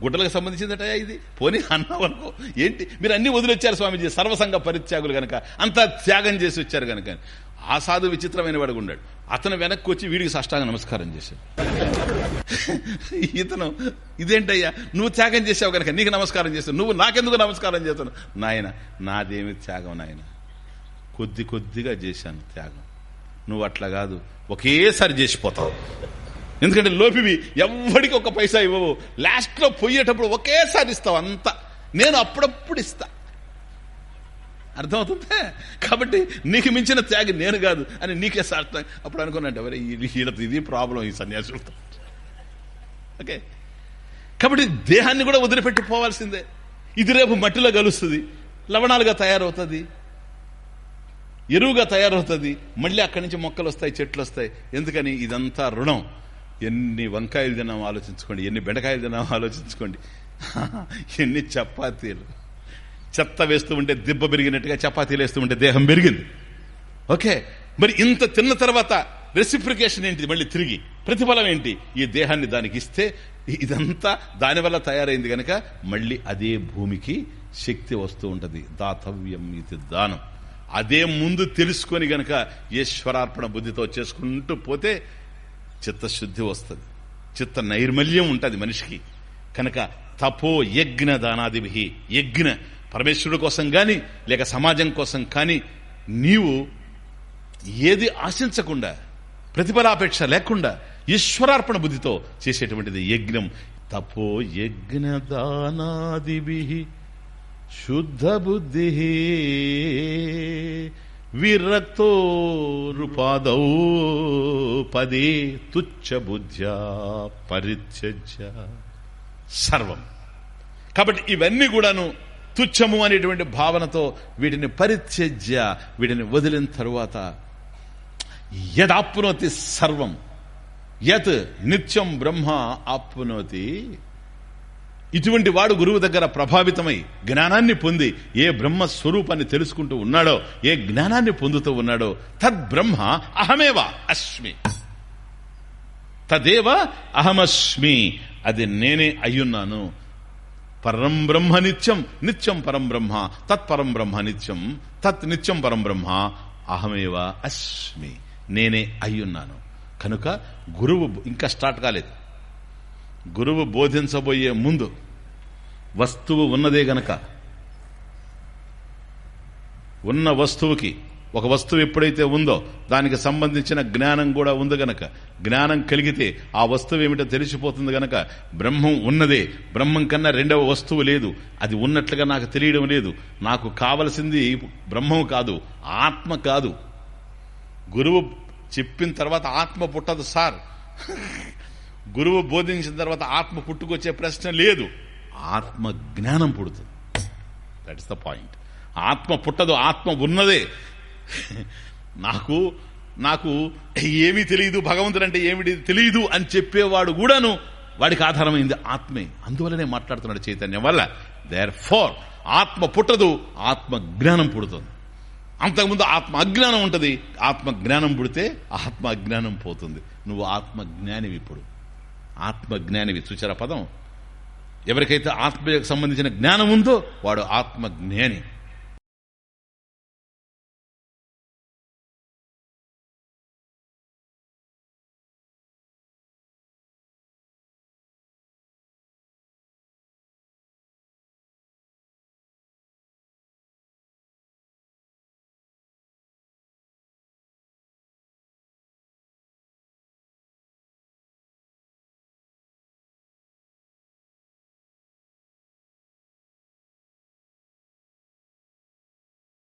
గుడ్డలకు సంబంధించిందట ఇది. పోనీ అన్నావు అనుకో. ఏంటి? మీరు అన్ని వదిలొచ్చారు స్వామీజీ. సర్వసంగ పరిత్యాగులు గనక. అంతా త్యాగం చేసి వచ్చారు గనక. ఆ సాధు విచిత్రమైన వాడుగా ఉన్నాడు. అతను వెనక్కి వచ్చి వీడికి సాష్టాంగ నమస్కారం చేశాడు. ఇతను ఇదేంటయ్యా? నువ్వు త్యాగం చేసావు కనుక నీకు నమస్కారం చేస్తావు నువ్వు నాకెందుకు నమస్కారం చేస్తాను నాయన నాదేమి త్యాగం నాయన. కొద్ది కొద్దిగా చేశాను త్యాగం. నువ్వు అట్లా కాదు ఒకేసారి చేసిపోతావు. ఎందుకంటే లోపివి ఎవ్వడికి ఒక పైసా ఇవ్వవు. లాస్ట్లో పోయేటప్పుడు ఒకేసారి ఇస్తావు అంతా. నేను అప్పుడప్పుడు ఇస్తా. అర్థమవుతుందా? కాబట్టి నీకు మించిన త్యాగి నేను కాదు అని నీకే సార్థం. అప్పుడు అనుకున్నట్టు ఎవరే వీళ్ళతో ఇది ప్రాబ్లం ఈ సన్యాసులతో ఓకే. కాబట్టి దేహాన్ని కూడా వదిలిపెట్టి పోవాల్సిందే. ఇది రేపు మట్టిలో కలుస్తుంది లవణాలుగా తయారవుతుంది ఎరువుగా తయారవుతుంది మళ్ళీ అక్కడి నుంచి మొక్కలు వస్తాయి చెట్లు వస్తాయి. ఎందుకని? ఇదంతా రుణం. ఎన్ని వంకాయలు తిన్నాం ఆలోచించుకోండి ఎన్ని బెండకాయలు తిన్నాం ఆలోచించుకోండి. ఎన్ని చపాతీలు. చెత్త వేస్తూ ఉంటే దిబ్బ పెరిగినట్టుగా చపాతీలు వేస్తూ ఉంటే దేహం పెరిగింది ఓకే. మరి ఇంత తిన్న తర్వాత రెసిప్రికేషన్ ఏంటి మళ్ళీ తిరిగి. ప్రతిఫలం ఏంటి? ఈ దేహాన్ని దానికి ఇస్తే ఇదంతా దానివల్ల తయారైంది కనుక మళ్ళీ అదే భూమికి శక్తి వస్తూ ఉంటుంది. దాతవ్యం ఇది దానం. అదే ముందు తెలుసుకొని గనక ఈశ్వరార్పణ బుద్ధితో చేసుకుంటూ పోతే చిత్తశుద్ధి వస్తుంది. చిత్త నైర్మల్యం ఉంటుంది మనిషికి. కనుక తపో యజ్ఞ దానాదిభి. యజ్ఞ పరమేశ్వరుడు కోసం కానీ లేక సమాజం కోసం కానీ నీవు ఏది ఆశించకుండా ప్రతిఫలాపేక్ష లేకుండా ఈశ్వరార్పణ బుద్ధితో చేసేటువంటిది యజ్ఞం. తపో యజ్ఞ దానాదిభి శుద్ధ బుద్ధి విరక్తో నృపాదౌ పదే తుచ్చ బుద్ధ్యా పరిత్యజ్య. సర్వం. కాబట్టి ఇవన్నీ కూడాను తుచ్చము అనేటువంటి భావనతో వీటిని పరిత్యజ్య వీటిని వదిలిన తరువాత యదాప్నోతి సర్వం. యత్ నిత్యం బ్రహ్మ ఆప్నోతి. ఇటువంటి వాడు గురువు దగ్గర ప్రభావితమై జ్ఞానాన్ని పొంది ఏ బ్రహ్మ స్వరూపాన్ని తెలుసుకుంటూ ఉన్నాడో ఏ జ్ఞానాన్ని పొందుతూ ఉన్నాడో తద్బ్రహ్మ అహమేవ అస్మి. తదేవ అహమస్మి. అది నేనే అయ్యున్నాను. పరం బ్రహ్మ నిత్యం నిత్యం పరం బ్రహ్మ తత్పరం బ్రహ్మ నిత్యం తత్ నిత్యం పరం బ్రహ్మ అహమేవ అస్మి నేనే అయ్యున్నాను. కనుక గురువు ఇంకా స్టార్ట్ కాలేదు. గురువు బోధించబోయే ముందు వస్తువు ఉన్నదే గనక ఉన్న వస్తువుకి ఒక వస్తువు ఎప్పుడైతే ఉందో దానికి సంబంధించిన జ్ఞానం కూడా ఉంది గనక జ్ఞానం కలిగితే ఆ వస్తువు ఏమిటో తెలిసిపోతుంది గనక బ్రహ్మం ఉన్నదే. బ్రహ్మం కన్నా రెండవ వస్తువు లేదు. అది ఉన్నట్లుగా నాకు తెలియడం లేదు. నాకు కావలసింది బ్రహ్మం కాదు ఆత్మ కాదు. గురువు చెప్పిన తర్వాత ఆత్మ పుట్టదు సార్. గురువు బోధించిన తర్వాత ఆత్మ పుట్టుకొచ్చే ప్రశ్న లేదు. ఆత్మ జ్ఞానం పుడుతుంది. దట్ ఇస్ ద పాయింట్ ఆత్మ పుట్టదు ఆత్మ ఉన్నదే. నాకు నాకు ఏమీ తెలియదు భగవంతుడు అంటే ఏమిటి తెలియదు అని చెప్పేవాడు కూడాను వాడికి ఆధారమైంది ఆత్మే. అందువల్లనే మాట్లాడుతున్నాడు చైతన్యం వల్ల. దేర్ ఫోర్ ఆత్మ పుట్టదు ఆత్మ జ్ఞానం పుడుతుంది. అంతకుముందు ఆత్మ అజ్ఞానం ఉంటుంది ఆత్మ జ్ఞానం పుడితే ఆత్మ అజ్ఞానం పోతుంది. నువ్వు ఆత్మ జ్ఞానివి ఇప్పుడు. ఆత్మజ్ఞానివి. సుచర పదం? ఎవరికైతే ఆత్మకు సంబంధించిన జ్ఞానం ఉందో వాడు ఆత్మజ్ఞాని.